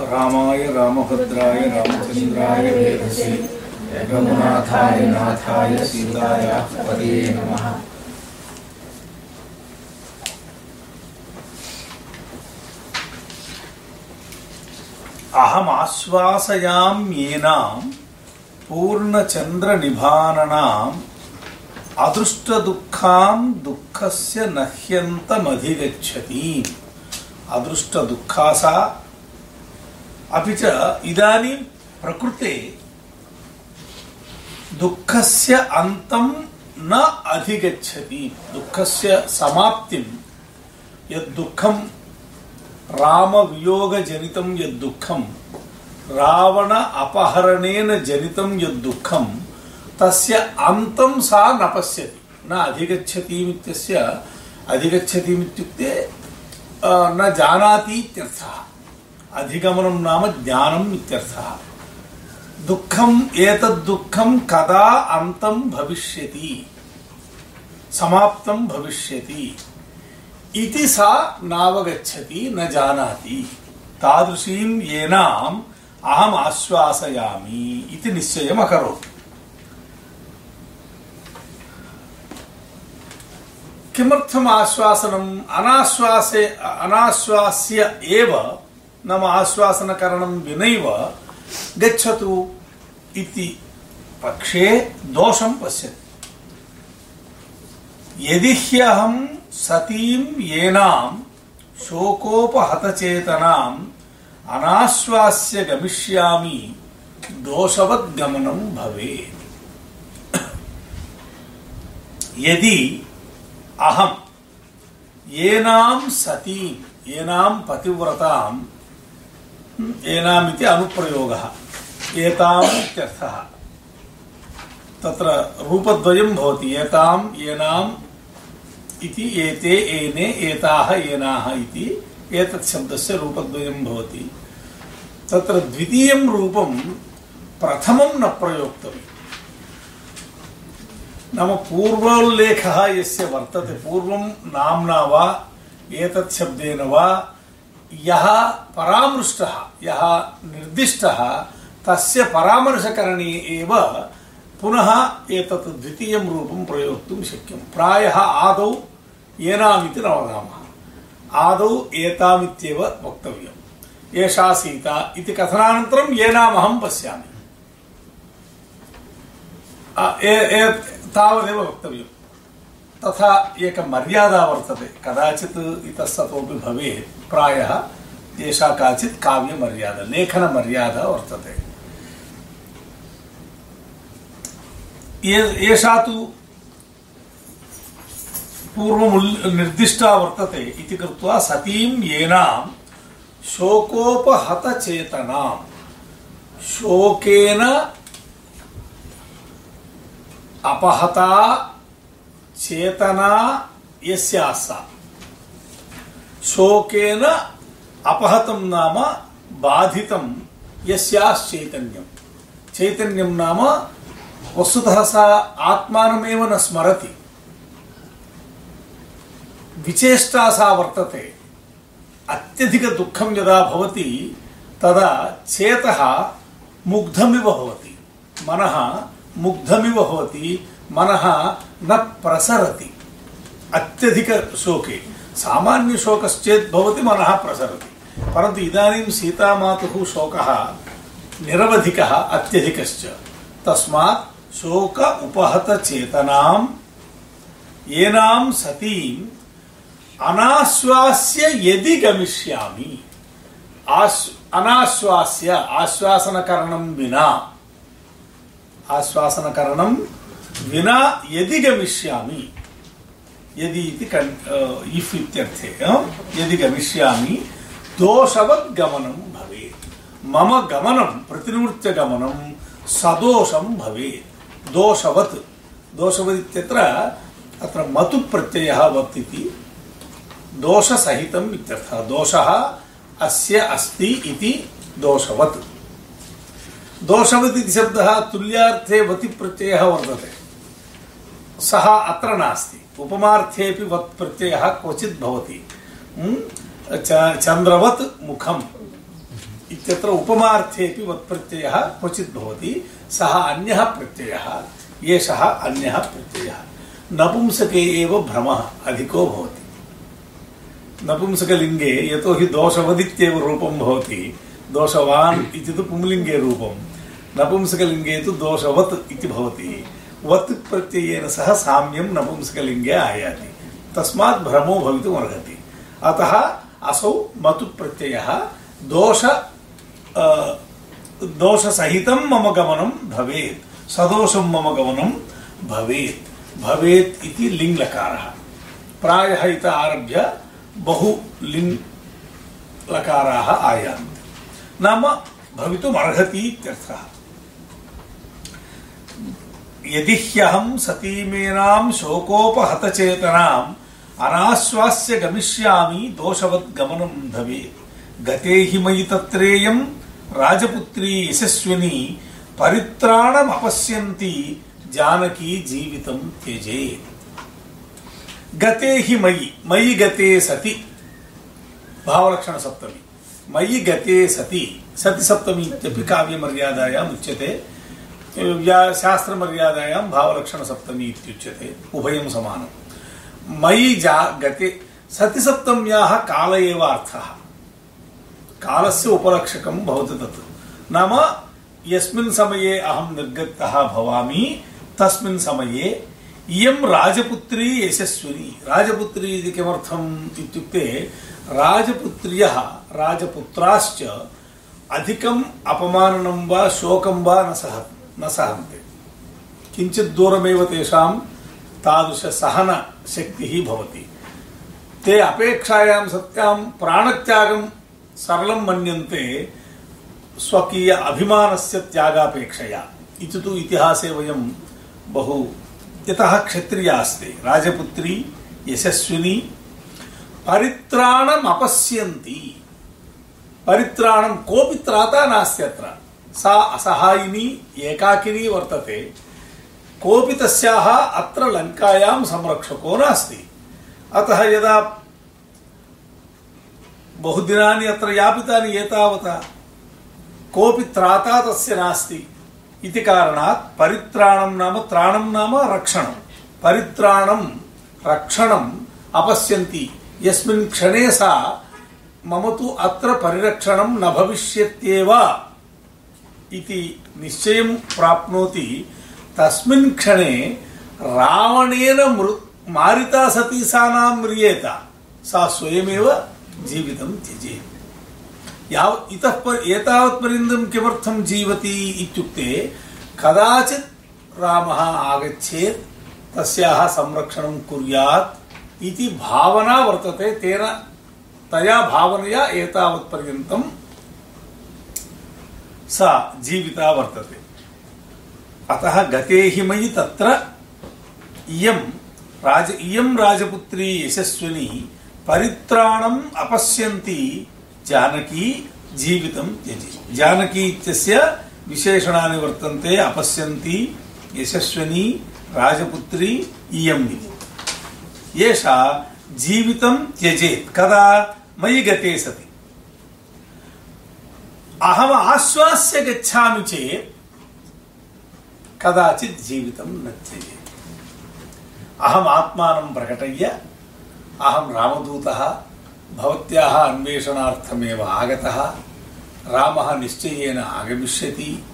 रामाय, रामभद्राय, रामचन्द्राय वेधसे रघुनाथाय, नाथाय, सीताय पदये नमः। अहम् आश्वासयाम्येनां पूर्णचन्द्रनिभाननाम् अदृष्टदुःखां दुःखस्य नह्यन्तमधिगच्छति। अदृष्टदुःखा सा अपि च इदानीं प्रकृते दुःखस्य अन्तं न अधिगच्छति दुःखस्य समाप्तिं यद् दुःखं रामवियोगजनितं यद् दुःखं रावण अपहरणेन जनितं यद् दुःखं तस्य अन्तं सा न पश्यति न अधिगच्छतीमित्यस्य अधिगमनं नाम ज्ञानम् इत्यर्थः। दुःखम् एतद् दुःखं कदा अन्तं भविष्यति? समाप्तं भविष्यति। इति सा नावगच्छति, न जानाति। तादृशीं येनाम् अहम् आश्वासयामि इति निश्चयम् अकरोत्। किमर्थम् आश्वासनम्? अनाश्वासे अनाश्वास्य एव नाम आश्वासनकरणं विनैव गच्छतु इति पक्षे दोषं पश्यति यदि ह्यहं सतीं येनां शोकोपहतचेतनाम् अनाश्वास्य गमिष्यामि दोषवद्गमनं भवेत् यदि अहं येनां सतीं येनां पतिव्रतां येनामिति अनुप्रयोगः। एताम् इत्यर्थः तत्र रूपद्वयं भवति। एतां येनाम् इति, एते, एने, एताः, एनाः इति एतत् शब्दस्य रूपद्वयं भवति। तत्र द्वितीयं रूपं प्रथमं न प्रयोक्तव्यम्। नाम पूर्वोल्लेखः यस्य वर्तते। पूर्वं नाम्ना वा, एतत् शब्देन वा यः परामृष्टः, यः निर्दिष्टः, तस्य परामर्शकरणे एव पुनः एतत् द्वितीयं रूपं प्रयोक्तुं शक्यं प्रायः आदौ येनामिति न वदामः आदौ एतामित्येव वक्तव्यम्। एषा सीता इति कथनानन्तरं येनामहं पश्यामि। तावदेव वक्तव्यं तथा एका मर्यादा वर्तते। कदाचित् इतस्ततोपि भवेत् प्रायः एषा काचित् काव्यमर्यादा, लेखनमर्यादा वर्तते। एषा तु पूर्वमुल् निर्दिष्टा वर्तते इति कृत्वा सतीं येनां शोकोपहतचेतनां। शोकेन अपहता चेतना यस्या सा शोकेन अपहतं नाम बाधितं यस्याश्चैतन्यं चैतन्यं नाम वस्तुतः सा आत्मानमेव न स्मरति। विचेष्टा सा वर्तते। अत्यधिकदुःखं यदा भवति, तदा चेतः मुग्धमिव भवति। मनः मुग्धमिव भवति। मनः न प्रसरति। अत्यधिकशोके सामान्यशोकश्चेत् भवति, मनः प्रसरति। परन्तु इदानीं सीतामातुः शोकः निरवधिकः, अत्यधिकश्च। तस्मात् शोक उपहतचेतनां येनां सतीम् अनाश्वास्य यदि गमिष्यामि। आश् अनाश्वास्य, आश्वासनकरणं विना। आश्वासनकरणं विना यदि गमिष्यामि, यदि इति इफ् इत्यर्थे यदि गमिष्यामि, दोषवत् गमनं भवेत्। मम गमनं प्रतिनिवृत्य गमनं सदोषं भवेत्। दोषवत् दोषवत् इत्यत्र, अत्र मतु प्रत्ययः वत् इति, दोषसहितम् इत्यर्थः, दोषः अस्य अस्ति इति दोषवत्। दोषवत् इति शब्दः तुल्यार्थे वति प्रत्ययः वर्तते। सः अत्र नास्ति। उपमार्थेऽपि वत् प्रत्ययः क्वचित् भवति। चन्द्रवत् मुखम् इत्यत्र उपमार्थेऽपि वत्प्रत्ययः क्वचित् भवति। सः अन्यः प्रत्ययः, एषः अन्यः प्रत्ययः। नपुंसके एव भ्रमः अधिको भवति। नपुंसकलिङ्गे यतोहि दोषवदित्येव रूपं भवति। दोषवान् इति तु पुंलिङ्गे रूपं नपुंसकलिङ्गे तु दोषवत् इति भवति। वत् प्रत्ययेन सह साम्यं नपुंसकलिङ्गे आयाति। तस्मात् भ्रमो भवितुम् अर्हति अतः असौ मतु प्रत्ययः दोष दोषसहितं मम गमनं भवेत्। सदोषं मम गमनं भवेत्। भवेत् इति लिङ्लकारः। प्रायः इत आरभ्य बहु लिङ् लकाराः आयान्ति। नाम भवितुम् अर्हति इत्यर्थः। यदि ह्यहं सतीमेनां शोकोपहतचेतनाम् अनाश्वास्य गमिष्यामि दोषवत् गमनं भवेत् गते हि मयि तत्रेयं राजपुत्री यशस्विनी परित्राणमपश्यन्ति जानकी जीवितं त्यजेत् गते हि मयि मयि गते सति भावलक्षण सप्तमी मयि गते सति सति सप्तमी इत्यपि काव्यमर्यादायाम् उच्यते शास्त्रमर्यादायां भावलक्षण सप्तमी इत्युच्यते, उभयं समानम् मयि जा गते सतिसप्तम्याः काल एव अर्थः। कालस्य उपलक्षकं भवति तत्। नाम, यस्मिन् समये अहं निर्गतः भवामि, तस्मिन् समये इयं राजपुत्री यशस्विनी। राजपुत्री इति किमर्थम् इत्युक्ते, राजपुत्र्यः राजपुत्राश्च अधिकम् अपमाननं वा शोकं वा न सह न सहन्ते किञ्चित् दूरमेव तेषां तादृश सहन शक्तिः भवति। ते अपेक्षायां सत्यां प्राणत्यागं सरलं मन्यन्ते स्वकीय अभिमानस्य त्यागापेक्षया। इति तु इतिहासे वयं बहु यतः क्षत्रिया अस्ति। राजपुत्री, यशस्विनी परित्राणम् अपश्यन्ति परित्राणं कोऽपि त्राता नास्ति अत्र। सा असहायिनी एकाकिनी वर्तते। कोऽपि तस्याः अत्र लङ्कायां संरक्षको नास्ति। अतः यदा बहुदिनानि अत्र यापितानि एतावता कोऽपि त्राता तस्य नास्ति, इति कारणात् परित्राणं नाम त्राणं नाम रक्षणं। परित्राणं रक्षणम् अपश्यन्ति। यस्मिन् क्षणे सा मम तु अत्र परिरक्षणं न भविष्यत्येव। इति निश्चयं प्राप्नोति। तस्मिन् क्षणे रावणेन मारिता सती सा नाम म्रियेत। सा स्वयमेव जीवितं त्यजेत्। याव, इतः पर एतावत्पर्यन्तं किमर्थं जीवति इत्युक्ते, कदाचित् रामः आगच्छेत्, तस्याः संरक्षणं कुर्यात् इति भावना वर्तते, तेन तया भावनया एतावत्पर्यन्तं सा जीविता वर्तते। अतः गते हि मयि तत्र इयं राज, इयं राजपुत्री यशस्विनी परित्राणम् अपश्यन्ति जानकी जीवितं त्यजि। जानकी इत्यस्य विशेषणानि वर्तन्ते, अपश्यन्ति यशस्विनी, राजपुत्री इयम् इति। एषा जीवितं त्यजेत्। कदा? मयि गते सति। अहम् आश्वास्य गच्छामि चेत् कदाचित् जीवितं न त्यजेत् अहम् आत्मानं प्रकटय्य, अहं रामदूतः, भवत्याः अन्वेषणार्थमेव आगतः, रामः निश्चयेन आगमिष्यति,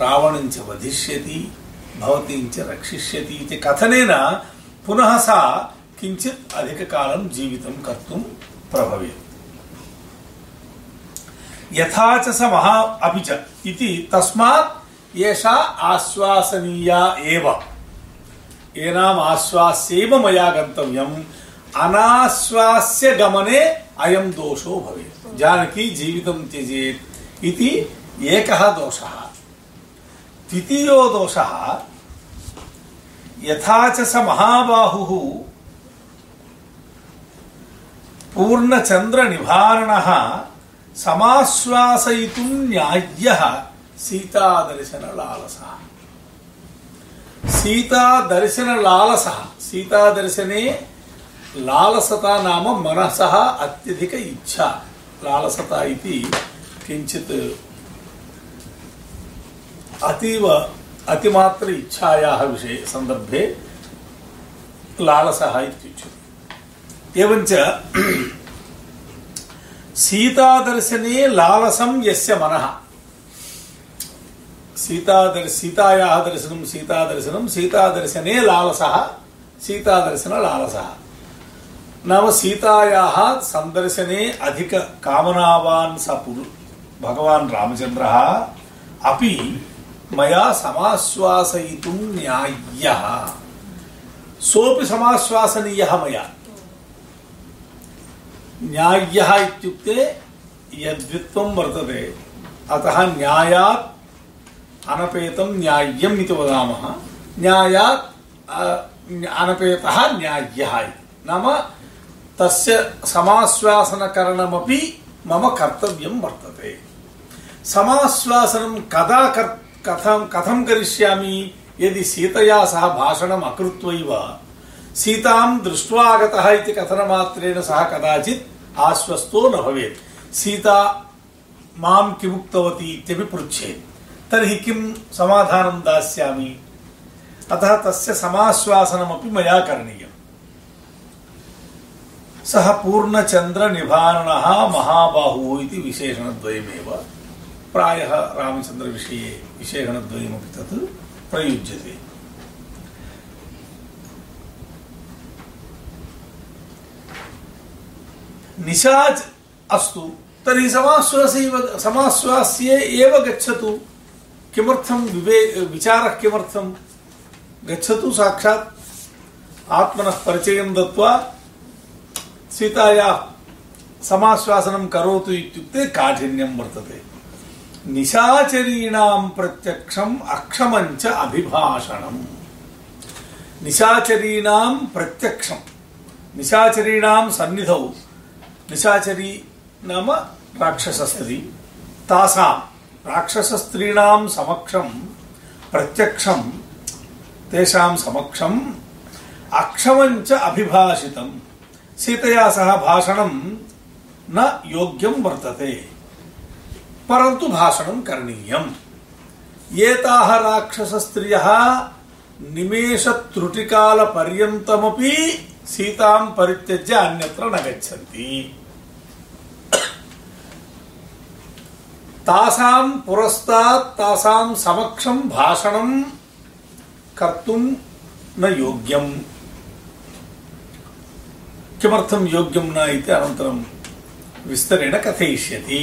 रावणं च वधिष्यति पुनः सा किञ्चित् अधिककालं जीवितं कर्तुं प्रभवेत्। यथा च स महा अपि च इति तस्मात् एषा आश्वासनीया एव। एनाम् आश्वास्यैव मया गन्तव्यम्। अनाश्वास्य गमने अयं दोषो भवेत्। जानकी जीवितं त्यजेत् इति एकः दोषः। द्वितीयो दोषः, यथा च स महाबाहुः पूर्णचन्द्रनिभारणः समाश्वासयितुं न्याय्यः सीता दर्शन लालस सीता दर्शन लालस सीता दर्शने लालसता नाम मनसः अत्यधिक इच्छा लालसता इति किञ्चित् अतीव अतिमात्र इच्छायाः विषये सन्दर्भे लालसः इत्युच्यते एवञ्च सीतादर्शने लालसं यस्य मनः सीतादर् सीतायाः दर्शनं सीतादर्शनं सीतादर्शने लालसः सीतादर्शनलालसः नाम सीतायाः सन्दर्शने अधिककामनावान् स पुरु भगवान् रामचन्द्रः अपि मया समाश्वासयितुं न्याय्यः सोऽपि समाश्वासनीयः मया न्याय्यः इत्युक्ते यद्वित्वं वर्तते अतः न्यायात् अनपेतं न्याय्यम् इति वदामः न्यायात् अनपेतः न्याय्यः इति नाम तस्य समाश्वासनकरणमपि मम कर्तव्यं वर्तते समाश्वासनं कदा कथं कथं करिष्यामि यदि सीतया सह भाषणम् अकृत्वैव सीतां दृष्ट्वा आगतः इति कथनमात्रेण सः कदाचित् आश्वस्तो न भवेत्। सीता माँ किमुक्तवती इत्यपि पृच्छेत्। तर्हि किं समाधानं दास्यामि? अतः तस्य समाश्वासनमपि मया करणीयम्। सः पूर्णचन्द्रनिभारणः महाबाहुः इति विशेषणद्वयमेव। प्रायः रामचन्द्रविषये विशेषणद्वयमपि तत् प्रयुज्यते। निशाच् अस्तु। तर्हि समाश्वासैव समाश्वास्ये एव गच्छतु। किमर्थं विवे विचारः किमर्थं गच्छतु साक्षात्? आत्मनः परिचयं दत्त्वा सीतायाः समाश्वासनं करोतु इत्युक्ते काठिन्यं वर्तते। निशाचरीणां प्रत्यक्षम् अक्षमञ्च अभिभाषणम्। निशाचरीणां प्रत्यक्षं निशाचरीणां सन्निधौ। निशाचरी नाम राक्षसस्त्री तासां राक्षसस्त्रीणां समक्षं प्रत्यक्षं तेषां समक्षम् अक्षमञ्च अभिभाषितं सीतया सह भाषणं न योग्यं वर्तते परन्तु भाषणं करणीयम् एताः राक्षसस्त्रियः निमेषत्रुटिकालपर्यन्तमपि सीतां परित्यज्य अन्यत्र न गच्छन्ति तासां पुरस्तात् तासां समक्षं भाषणं कर्तुं न योग्यम् किमर्थं योग्यं न इति अनन्तरं विस्तरेण कथयिष्यति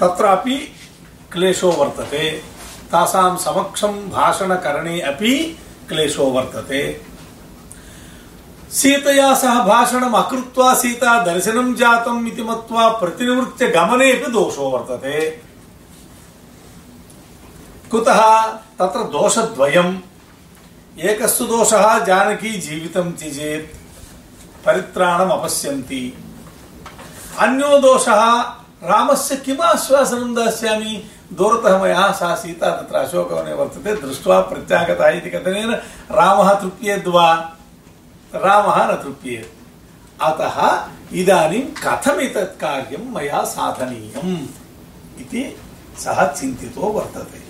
तत्रापि क्लेशो वर्तते तासां समक्षं भाषणकरणे अपि क्लेशो वर्तते सीतया सह भाषणम् अकृत्वा सीता दर्शनं जातम् इति मत्वा प्रतिनिवृत्य गमनेपि दोषो वर्तते। कुतः तत्र दोषद्वयम्। एकस्तु दोषः जानकी जीवितं त्यजेत् परित्राणम् अपश्यन्ति। अन्यो दोषः, रामस्य किम् आश्वासनं दास्यामि? दूरतः मया, सा सीता तत्र अशोकवने वर्तते, दृष्ट्वा प्रत्यागतः इति कथनेन रामः न तृप्येत्। अतः इदानीं कथम् एतत् कार्यं मया साधनीयम् इति सः चिन्तितो वर्तते।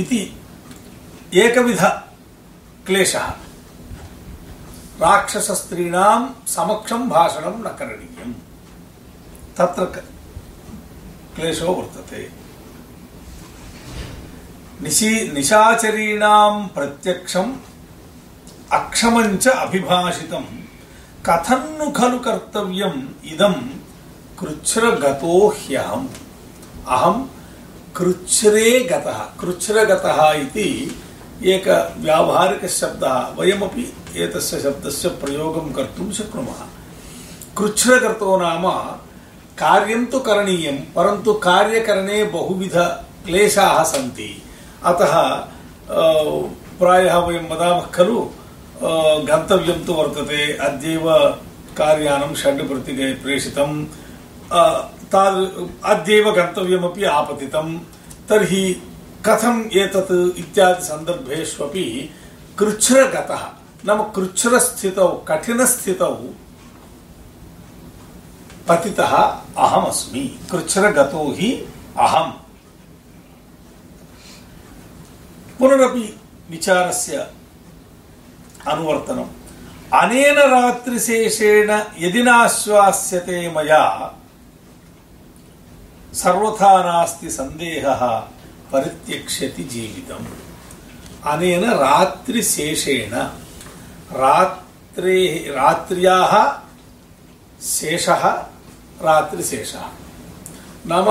इति एकविध क्लेशः। राक्षसस्त्रीणां समक्षं भाषणं न करणीयम्। तत्र क्लेशो वर्तते। निशी निशाचरीणां प्रत्यक्षम् अक्षमञ्च अभिभाषितं कथन्नु खलु कर्तव्यम् इदं कृच्छ्रगतो ह्यहम्। अहं कृच्छ्रे गतः कृच्छ्रगतः इति एक व्यावहारिकशब्दः वयमपि एतस्य शब्दस्य प्रयोगं कर्तुं शक्नुमः। कृच्छ्रगतो नाम कार्यं तु करणीयं परन्तु कार्यकरणे बहुविध क्लेशाः सन्ति। अतः प्रायः वयं वदामः खलु गन्तव्यं तु वर्तते, अद्यैव कार्यानं षड् प्रति प्रेषितं ताद्, अद्यैव गन्तव्यमपि आपतितं तर्हि कथम् एतत् इत्यादि सन्दर्भेष्वपि कृच्छ्रगतः, नाम कृच्छ्रस्थितौ, कठिनस्थितौ पतितः अहमस्मि, कृच्छ्रगतो हि अहम्। పునరపి విచారస్య అనువర్తనం అనేన రాత్రి రాత్రిశేషేణ యదినాశ్వాస్యతే మయా సర్వథా నాస్తి సందేహ పరిత్యక్షతి జీవితం అనేన రాత్రి శేషేణ రాత్రే రాత్ర్యా శేష రాత్రి శేష నామ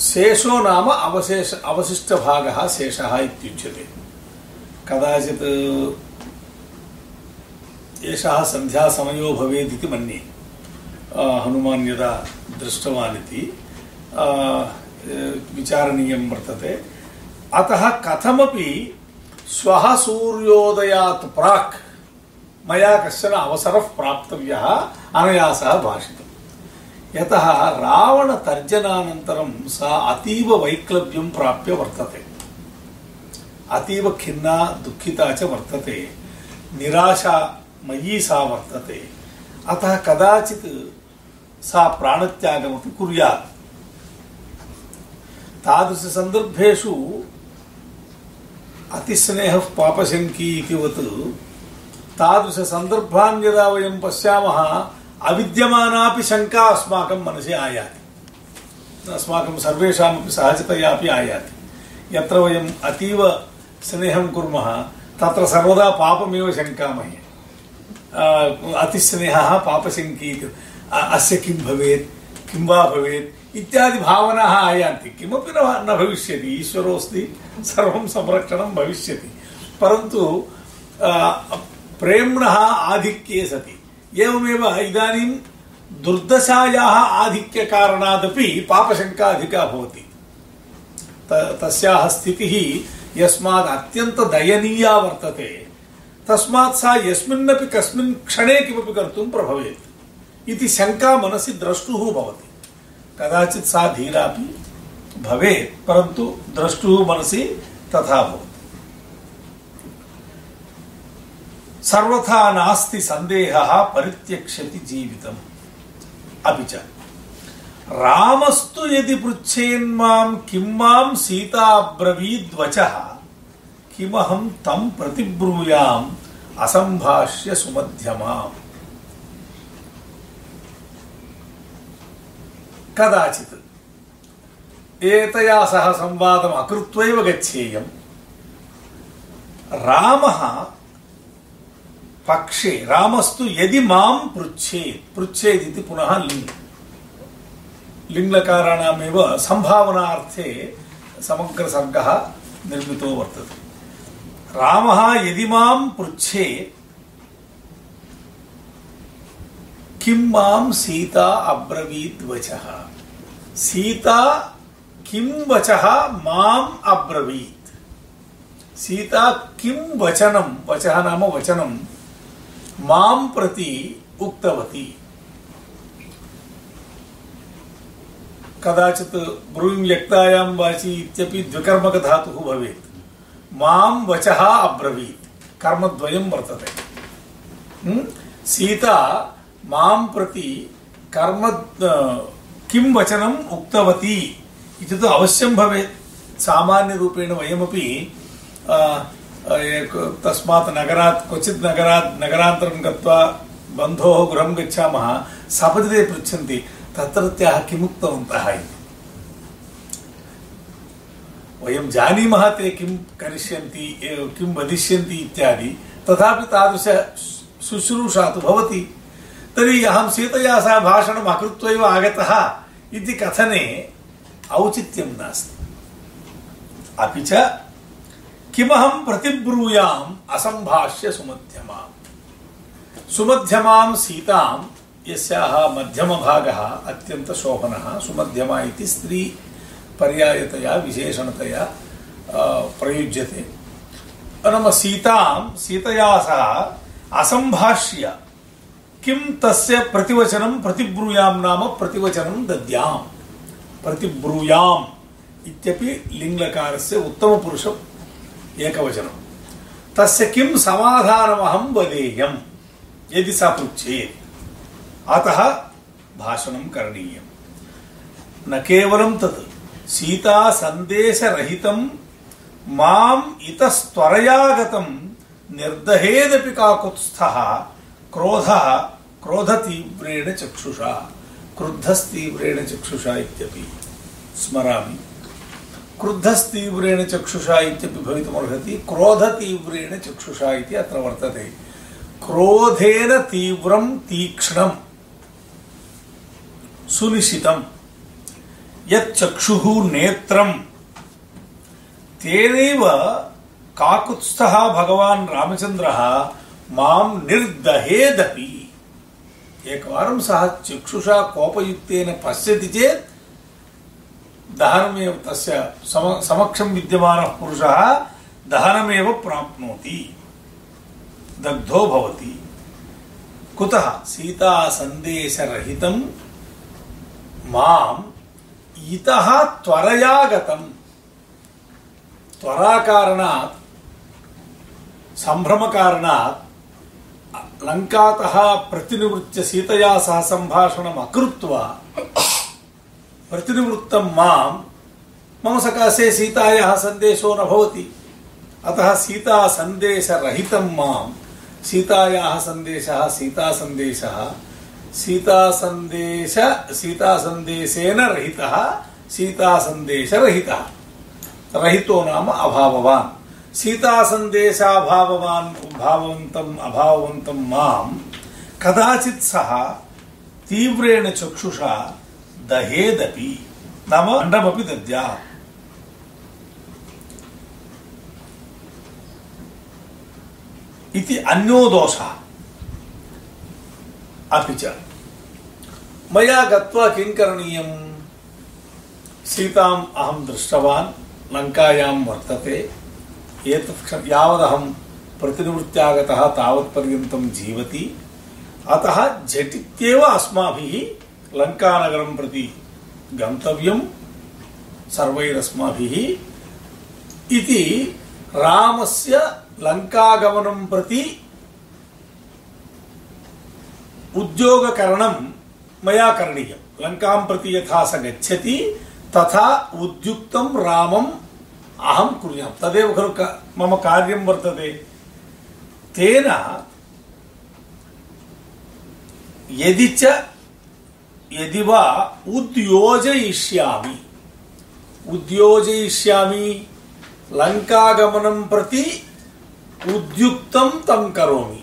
नाम शेषो नाम अवशेष, अवशिष्टभागः शेषः इत्युच्यते। कदाचित् एषः सन्ध्यासमयो भवेदिति मन्ये। हनुमान् यदा दृष्टवान् इति विचारणीयं वर्तते। अतः कथमपि श्वः सूर्योदयात् प्राक् मया कश्चन अवसरः प्राप्तव्यः अनया सह भाषितम्। यतः रावणतर्जनानन्तरं सा अतीव वैक्लव्यं प्राप्य वर्तते। अतीव खिन्ना दुःखिता च वर्तते, निराशा मयी सा वर्तते। अतः कदाचित् सा प्राणत्यागमपि कुर्यात्। तादृशसन्दर्भेषु अतिस्नेहः पापशङ्की इतिवत् तादृशसन्दर्भान् यदा वयं पश्यामः अविद्यमानापि शङ्का अस्माकं मनसि आयाति। अस्माकं सर्वेषामपि सहजतया अपि आयाति। यत्र वयम् अतीव स्नेहं कुर्मः, तत्र सर्वदा पापमेव शङ्कामहे। अतिस्नेहः पापशङ्की अस्य किं भवेत्, किं वा भवेत्, इत्यादि भावनाः आयान्ति। किमपि न न भविष्यति, ईश्वरोऽस्ति, सर्वं संरक्षणं भविष्यति। परन्तु प्रेम्णः आधिक्ये सति। एवमेव इदानीं दुर्दशायाः आधिक्यकारणादपि पापशङ्का अधिका भवति तस्याः स्थितिः यस्मात् अत्यन्तदयनीया वर्तते। तस्मात् सा यस्मिन्नपि कस्मिन् क्षणे किमपि कर्तुं प्रभवेत्। इति शङ्का मनसि द्रष्टुः भवति। कदाचित् सा धीरापि भवेत्, परन्तु द्रष्टुः मनसि तथा भवति। सर्वथा नास्ति सन्देहः परित्यक्ष्यति जीवितम् अपि च रामस्तु यदि पृच्छेन्मां किं माँ सीता अब्रवीद्वचः किमहं तं प्रतिब्रूयाम् असम्भाष्य सुमध्यमाम् कदाचित् एतया सह संवादम् अकृत्वैव गच्छेयम् रामः पक्षे, रामस्तु यदि माँ पृच्छेत् पृच्छेत् इति पुनः लिङ्ग् लिङ्गकाराणामेव सम्भावनार्थे समग्रसर्गः निर्मितो वर्तते। रामः यदि माँ पृच्छेत् किं माँ सीता अब्रवीत् वचः? सीता किं वचः माम् अब्रवीत्? सीता किं वचनं? वचः नाम वचनं। माँ प्रति उक्तवती। कदाचित् ब्रूयिङ् व्यक्तायां वाचि इत्यपि द्विकर्मकधातुः भवेत्। माँ वचः अब्रवीत्। कर्मद्वयं वर्तते। सीता माँ प्रति कर्म किं वचनम् उक्तवती इति तु अवश्यं भवेत्। सामान्यरूपेण वयमपि तस्मात् नगरात्, क्वचित् नगरात्, नगरान्तरं गत्वा बन्धोः गृहं गच्छामः सपदि ते पृच्छन्ति तत्रत्याः किमुक्तवन्तः इति। वयं जानीमः ते किं करिष्यन्ति किं वदिष्यन्ति इत्यादि, तथापि तादृश शुश्रूषा तु भवति। तर्हि अहं सीतया सह भाषणम् अकृत्वैव आगतः इति कथने औचित्यं नास्ति। अपि च किमहं प्रतिब्रूयाम् सुमध्यमाम्। सुमध्यमां सीतां यस्याः मध्यमभागः अत्यन्तशोभनः। सुमध्यमा इति स्त्री पर्यायतया, विशेषणतया प्रयुज्यते। नाम सीतां सीतया सह असम्भाष्य किं तस्य प्रतिवचनं प्रतिब्रूयां नाम प्रतिवचनं दद्याम्। प्रतिब्रूयाम् इत्यपि लिङ्गकारस्य उत्तमपुरुषम् एकवचनं तस्य किं समाधानमहं वदेयम् यदि सा पृच्छेत् अतः भाषणं करणीयम् न केवलं तत् सीता सन्देशरहितं माम् इतस्त्वरया गतं निर्दहेदपि काकुत्स्थः क्रोधः क्रोधतीव्रेण चक्षुषा क्रुद्धस्तीव्रेण चक्षुषा इत्यपि स्मरामि क्रुद्धस्तीव्रेण चक्षुषा इत्यपि क्रोधतीव्रेण चक्षुषा अत्र वर्तते। क्रोधेन तीव्रं तीक्ष्णं सुनिशितं यच्चक्षुः नेत्रं तेनैव काकुत्स्थः भगवान् रामचन्द्रः माँ निर्दहेदपि। चक्षुषा कोपयुक्तेन पश्यति चेत् दहनमेव तस्य सम, समक्षं विद्यमानः पुरुषः दहनमेव प्राप्नोति। दग्धो भवति। कुतः? सीतासन्देशरहितं माम् इतः त्वरया गतम् त्वराकारणात्, सम्भ्रमकारणात्, लङ्कातः प्रतिनिवृत्य सीतया सह सम्भाषणम् अकृत्वा प्रतिनिवृत्तं माँ मम सकाशे सीतायाः सन्देशो न भवति। अतः सीता सन्देशरहितं माँ सीतायाः सन्देशः सीतासन्देशः सीतासन्देश सीतासन्देशेन रहितः सीतासन्देशरहितः रहितो। नाम अभाववान्। सीतासन्देशाभाववान् भाववन्तम् अभाववन्तं माँ कदाचित् सः तीव्रेण चक्षुषा दहेदपि नाम अण्डमपि दद्यात् इति अन्यो दोषः। अपि च। मया गत्वा किं करणीयम्? सीताम् अहं दृष्टवान्, लङ्कायां वर्तते। एतत् यावदहं प्रतिनिवृत्त्यागतः तावत्पर्यन्तं जीवति। अतः झटित्येव अस्माभिः लङ्कानगरं प्रति गन्तव्यं इति रामस्य लङ्कागमनं प्रति उद्योगकरणं मया करणीयं। लङ्कां प्रति यथा स गच्छति, तथा उद्युक्तं रामम् अहं कुर्यां तदेव खलु मम कार्यं वर्तते। तेन यदि च यदि वा उद्योजयिष्यामि उद्योजयिष्यामि लङ्कागमनं प्रति उद्युक्तं तं करोमि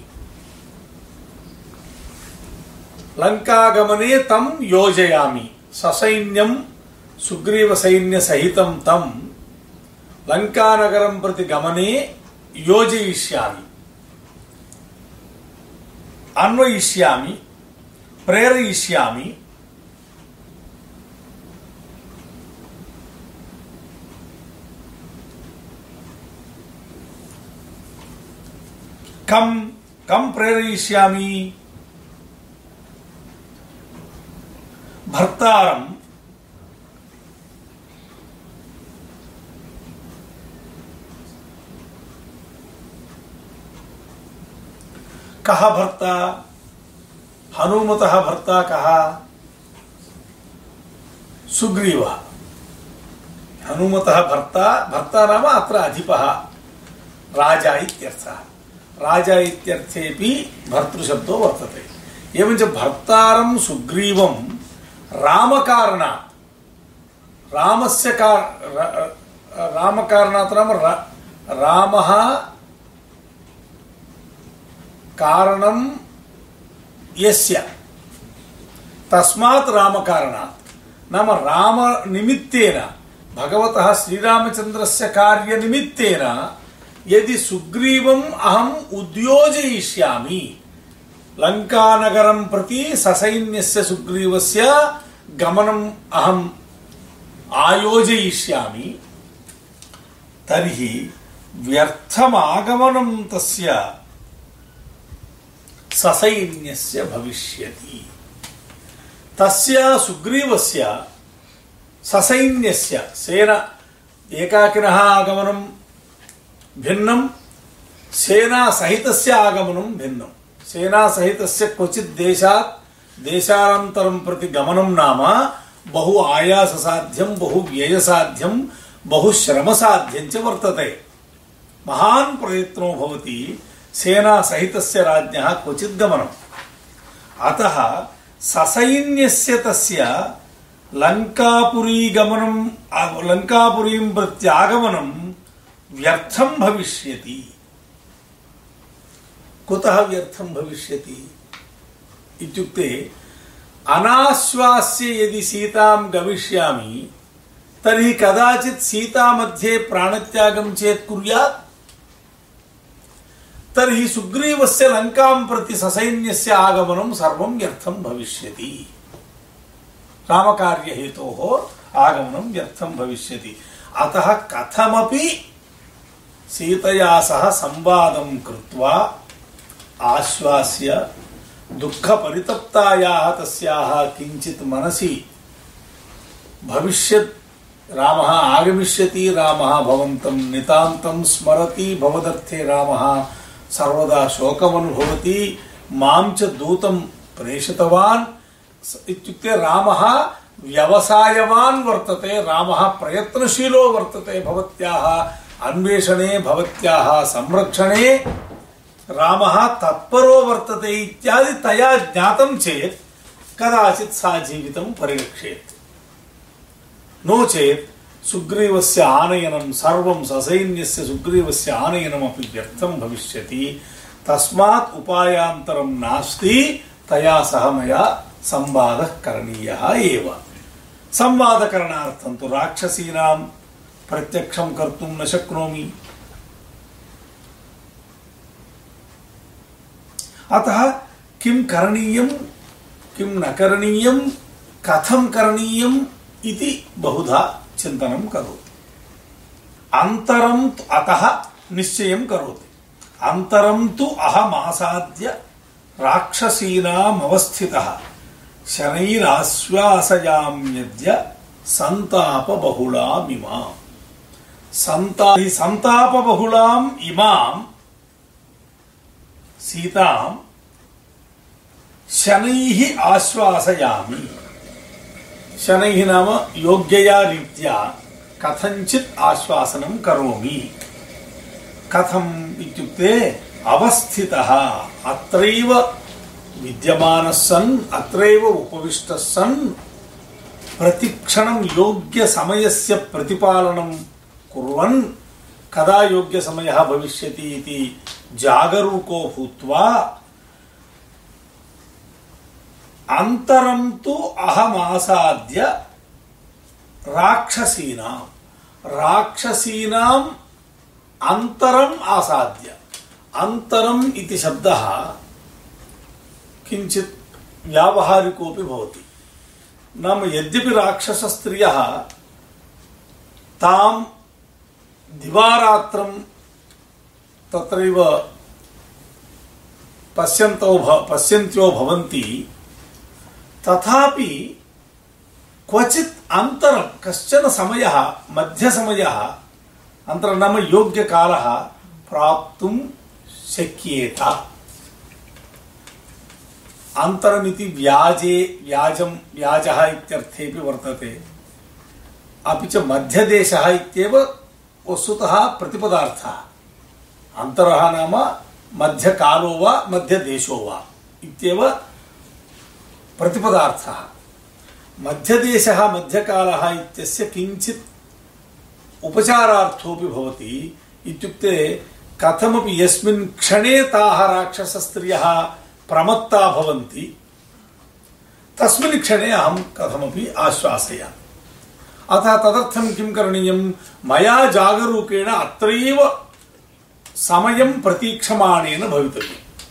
लङ्कागमने तं योजयामि ससैन्यं सुग्रीवसैन्यसहितं तं लङ्कानगरं प्रति गमने योजयिष्यामि अन्वयिष्यामि प्रेरयिष्यामि कम कम प्रेरयिष्यामि। भर्तारं। कः भर्ता? हनुमतः भर्ता कः? सुग्रीवः। हनुमतः भर्ता भर्ता नाम अत्र अधिपः, राजा इत्यर्थः। राजा इत्यर्थेपि भर्तृशब्दो वर्तते। एवञ्च भर्तारं सुग्रीवं रामकारणात्। रामस्य कार रामकारणात् नाम रामः कारणं यस्य। तस्मात् रामकारणात्। नाम रामनिमित्तेन। भगवतः श्रीरामचन्द्रस्य कार्यनिमित्तेन यदि सुग्रीवम् अहम् उद्योजयिष्यामि लङ्कानगरं प्रति ससैन्यस्य सुग्रीवस्य गमनम् अहम् आयोजयिष्यामि तर्हि व्यर्थमागमनं तस्य ससैन्यस्य भविष्यति तस्य सुग्रीवस्य ससैन्यस्य सेन एकाकिनः आगमनं भिन्नं सेनासहितस्य आगमनं भिन्नं सेनासहितस्य क्वचित् देशात्, देशानन्तरं प्रति गमनं नाम बहु आयाससाध्यं बहु व्ययसाध्यं बहु श्रमसाध्यं च वर्तते। महान् प्रयत्नो भवति सेनासहितस्य राज्ञः क्वचित् गमनम्। अतः ससैन्यस्य तस्य लङ्कापुरीगमनं लङ्कापुरीं प्रत्यागमनं व्यर्थं भविष्यति। कुतः व्यर्थं भविष्यति? इत्युक्ते, अनाश्वास्य यदि सीतां गमिष्यामि, तर्हि कदाचित् सीता मध्ये प्राणत्यागं चेत् कुर्यात्? तर्हि सुग्रीवस्य लङ्कां प्रति ससैन्यस्य आगमनं सर्वं व्यर्थं भविष्यति। रामकार्यहेतोः आगमनं व्यर्थं भविष्यति। अतः कथमपि सीतया सह संवादं आश्वास्य दुःखपरितप्तायाः तस्याः किञ्चित् मनसि भविष्यत्, रामः आगमिष्यति, रामः भवन्तं नितान्तं स्मरति, भवदर्थे सर्वदा शोकमनुभवति, माँ च दूतं वर्तते, रामः प्रयत्नशीलो वर्तते, भवत्याः अन्वेषणे भवत्याः संरक्षणे रामः तत्परो वर्तते इत्यादि तया ज्ञातं चेत् कदाचित् सा जीवितं परिरक्षेत्। नो चेत् सुग्रीवस्य आनयनं सर्वं ससैन्यस्य सुग्रीवस्य आनयनमपि व्यर्थं भविष्यति। तस्मात् उपायान्तरं नास्ति तया सह मया संवादः करणीयः एव। संवादकरणार्थं तु राक्षसीनां प्रत्यक्षं कर्तुं न शक्नोमि। अतः किं करणीयं, किं न करणीयं, कथं करणीयम् बहुधा चिन्तनं करोति। अन्तरं अतः निश्चयं करोति। अन्तरं तु अहमासाद्य राक्षसीनामवस्थितः शनैराश्वासयाम्यद्य सन्तापबहुलामिमाम् सन्ता सन्तापबहुलाम् इमाम् सीतां, शनैः आश्वासयामि। शनैः नाम योग्यया रीत्या कथञ्चित् आश्वासनं करोमि। कथम् इत्युक्ते अवस्थितः, अत्रैव विद्यमानः सन्, अत्रैव उपविष्टः सन्, प्रतिक्षणं योग्यसमयस्य प्रतिपालनं कुर्वन् कदा योग्यसमयः भविष्यति इति जागरूको भूत्वा अन्तरं तु अहमासाद्य राक्षसीनां राक्षसीनाम् अन्तरम् आसाद्य। अन्तरम् इति शब्दः किञ्चित् व्यावहारिकोऽपि भवति। नाम यद्यपि राक्षसस्त्रियः तां दिवारात्रं तत्रैव पश्यन्तौ पश्यन्त्यो भवन्ति, तथापि क्वचित् अन्तरं, कश्चन समयः, मध्यसमयः अनन्तरं नाम योग्यकालः प्राप्तुं शक्येत। अन्तरमिति व्याजे, व्याजं, व्याजः इत्यर्थेपि वर्तते। अपि च मध्यदेशः वस्तुतः प्रतिपदार्थः। अन्तरः नाम मध्यकालो वा मध्यदेशो वा इत्येव प्रतिपदार्थः। मध्यदेशः, मध्यकालः इत्यस्य किञ्चित् उपचारार्थोऽपि भवति। इत्युक्ते क्षणे ताः राक्षसस्त्रियः प्रमत्ता भवन्ति, तस्मिन् क्षणे अहं अतः तदर्थं किं करणीयं? मया जागरूकेण अत्रैव समयं प्रतीक्षमाणेन भवितव्यम्।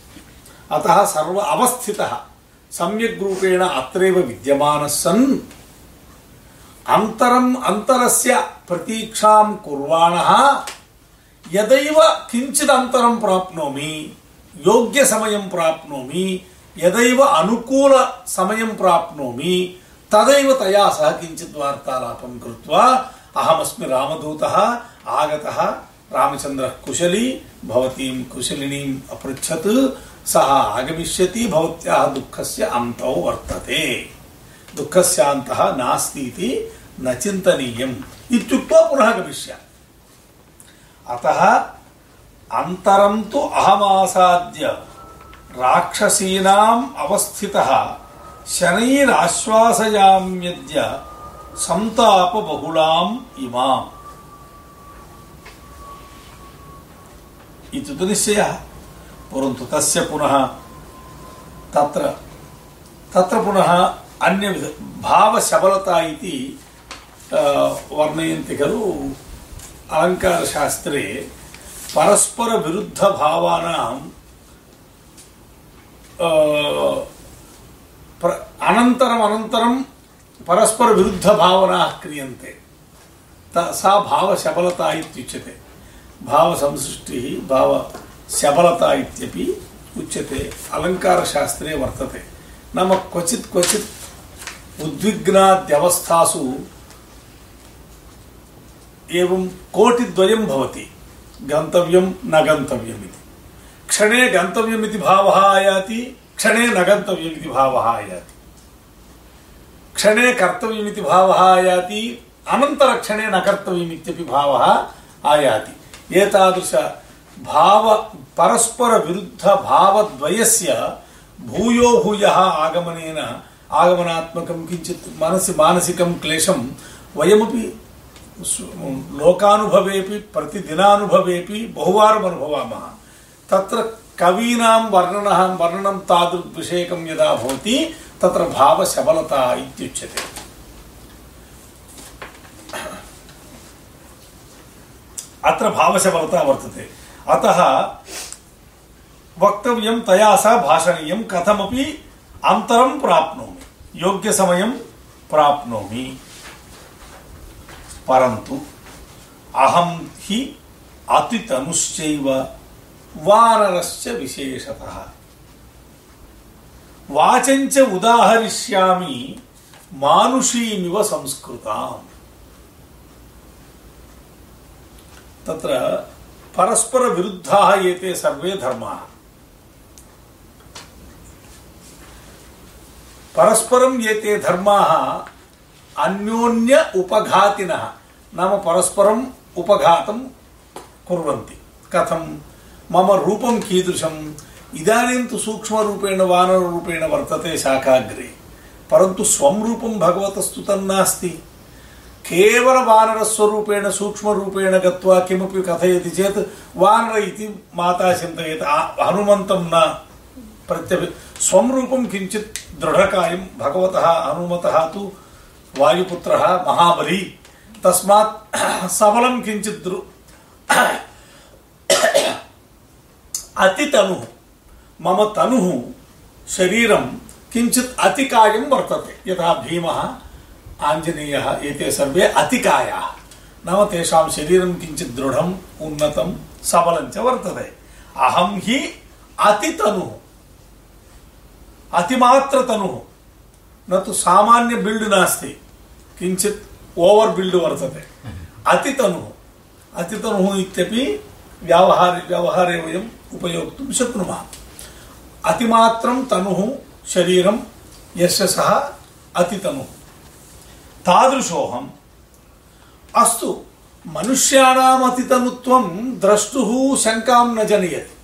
अतः सर्व अवस्थितः, सम्यग् रूपेण अत्रैव विद्यमानः सन्। अन्तरम् अन्तरस्य प्रतीक्षां कुर्वाणः, यदैव किञ्चिदन्तरं प्राप्नोमि, योग्यसमयं प्राप्नोमि, यदैव अनुकूलसमयं प्राप्नोमि तदैव तया सह किञ्चित् वार्तालापं कृत्वा अहमस्मि रामदूतः, आगतः रामचन्द्रः कुशली, भवतीं कुशलिनीम् अपृच्छत्, सः आगमिष्यति, भवत्याः दुःखस्य अन्तौ वर्तते। दुःखस्यान्तः नास्ति इति न चिन्तनीयम् इत्युक्त्वा पुनः गमिष्यामि अतः अन्तरं तु अहमासाद्य राक्षसीनाम् अवस्थितः शनैराश्वासयाम्यद्य सन्तापबहुलाम् इमाम् इति तु निश्चयः परन्तु तस्य पुनः तत्र तत्र पुनः अन्यविध भावशबलता इति वर्णयन्ति खलु अलङ्कारशास्त्रे परस्परविरुद्धभावानां अनन्तरम् अनन्तरं परस्परविरुद्धभावनाः क्रियन्ते सा भावशबलता इत्युच्यते भावसंसृष्टिः भावशबलता इत्यपि उच्यते अलङ्कारशास्त्रे वर्तते नाम क्वचित् क्वचित् उद्विग्नाद्यवस्थासु एवं कोटिद्वयं भवति गन्तव्यं न गन्तव्यम् इति क्षणे गन्तव्यम् इति भावः आयाति क्षणे न गन्तव्यम् इति भावः आयाति। क्षणे कर्तव्यम् इति भावः आयाति, अनन्तरक्षणे न कर्तव्यम् इत्यपि भावः आयाति। एतादृश भाव, परस्परविरुद्धभावद्वयस्य भूयो भूयः आगमनेन आगमनात्मकं किञ्चित् मनसि, मानसिकं क्लेशं वयमपि लोकानुभवेपि प्रतिदिनानुभवेपि बहुवारम् अनुभवामः तत्र कवीनां वर्णनः वर्णनं तादृग्विषयकं यदा भवति, तत्र भावशबलता इत्युच्यते। अत्र भावशबलता वर्तते। अतः वक्तव्यं तया सह भाषणीयं, कथमपि अन्तरं प्राप्नोमि, योग्यसमयं प्राप्नोमि। परन्तु अहं हि अतितनुश्चैव वानरश्च विशेषतः। वाचञ्च उदाहरिष्यामि मानुषीमिव संस्कृताम्। तत्र परस्परविरुद्धाः एते सर्वे धर्माः। परस्परम् एते धर्माः अन्योन्य उपघातिनः। नाम परस्परम् उपघातं कुर्वन्ति। कथं मम रूपं कीदृशम् इदानीं तु सूक्ष्मरूपेण वानररूपेण वर्तते शाखाग्रे परन्तु स्वं रूपं भगवतस्तु तन्नास्ति केवल वानरस्वरूपेण सूक्ष्मरूपेण गत्वा किमपि कथयति चेत् वानर इति माता चिन्तयेत् हनुमन्तं न प्रत्यपि स्वं रूपं किञ्चित् दृढकायं भगवतः हनुमतः तु वायुपुत्रः महाबली तस्मात् सबलं किञ्चित् अतितनुः मम तनुः शरीरं किञ्चित् अतिकायं वर्तते यथा भीमः आञ्जनेयः एते सर्वे अतिकायाः नाम तेषां शरीरं किञ्चित् दृढम् उन्नतं सबलं च वर्तते अहं हि अतितनुः अतिमात्रतनुः न तु सामान्य बिल्ड् नास्ति किञ्चित् ओवर् बिल्ड् वर्तते अतितनुः अतितनुः इत्यपि व्यावहारे व्यवहारे वयम् उपयोक्तुं शक्नुमः। अतिमात्रं तनुः शरीरं, यस्य सः अतितनुः। तादृशोऽहम् अस्तु, मनुष्याणाम् अतितनुत्वं द्रष्टुः शङ्कां न जनयति।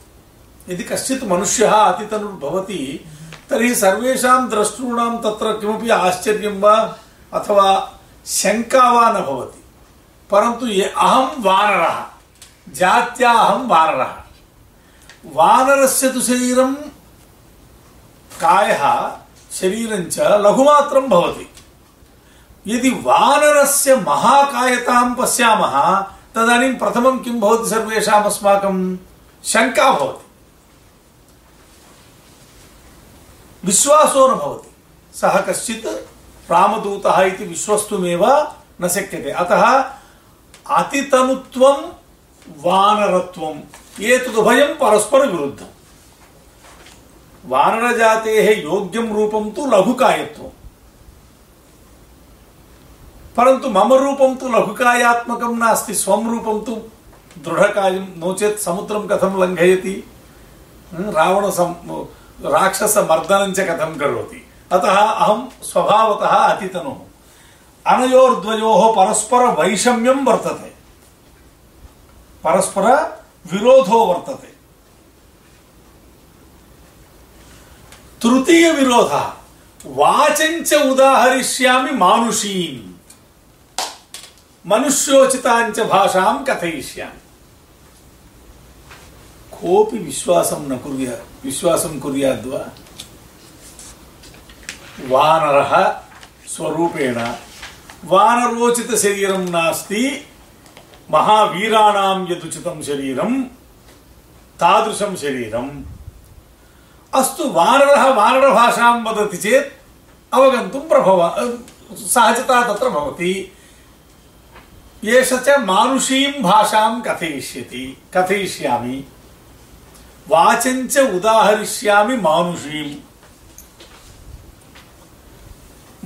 यदि कश्चित् मनुष्यः अतितनुर्भवति, तर्हि सर्वेषां द्रष्टॄणां तत्र किमपि आश्चर्यं वा अथवा शङ्का वा न भवति। परन्तु अहं वानरः जात्या अहं वानरः। वानरस्य तु शरीरं कायः शरीरञ्च लघुमात्रं भवति। यदि वानरस्य महाकायतां पश्यामः, तदानीं प्रथमं किं भवति सर्वेषाम् विश्वासो न भवति। सः कश्चित् रामदूतः न शक्यते। अतः अतितनुत्वं वानरत्वम्। एतदुभयं परस्परविरुद्धम्। वानरजातेः योग्यं रूपं तु लघुकायत्वम्। परन्तु मम रूपं तु लघुकायात्मकं नास्ति, स्वं रूपं तु दृढकायं। नो चेत् समुद्रं कथं लङ्घयति? रावण राक्षसमर्दनं च कथं करोति? अतः अहं स्वभावतः अतितनुः। अनयोर्द्वयोः परस्परवैषम्यं वर्तते। परस्परविरोधो वर्तते तृतीयविरोधः वाचञ्च उदाहरिष्यामि मानुषीम् मनुष्योचिताञ्च भाषां कथयिष्यामि कोऽपि विश्वासं न कुर्यात् विश्वासं कुर्याद्वा वानरः स्वरूपेण वानरोचितशरीरं नास्ति महावीराणां यदुचितं शरीरं, तादृशं शरीरम्। अस्तु वानरः वानरभाषां वदति चेत् अवगन्तुं प्रभव, सहजता तत्र भवति। एष च मानुषीं भाषां कथयिष्यति, कथयिष्यामि। वाचञ्च उदाहरिष्यामि मानुषीम्।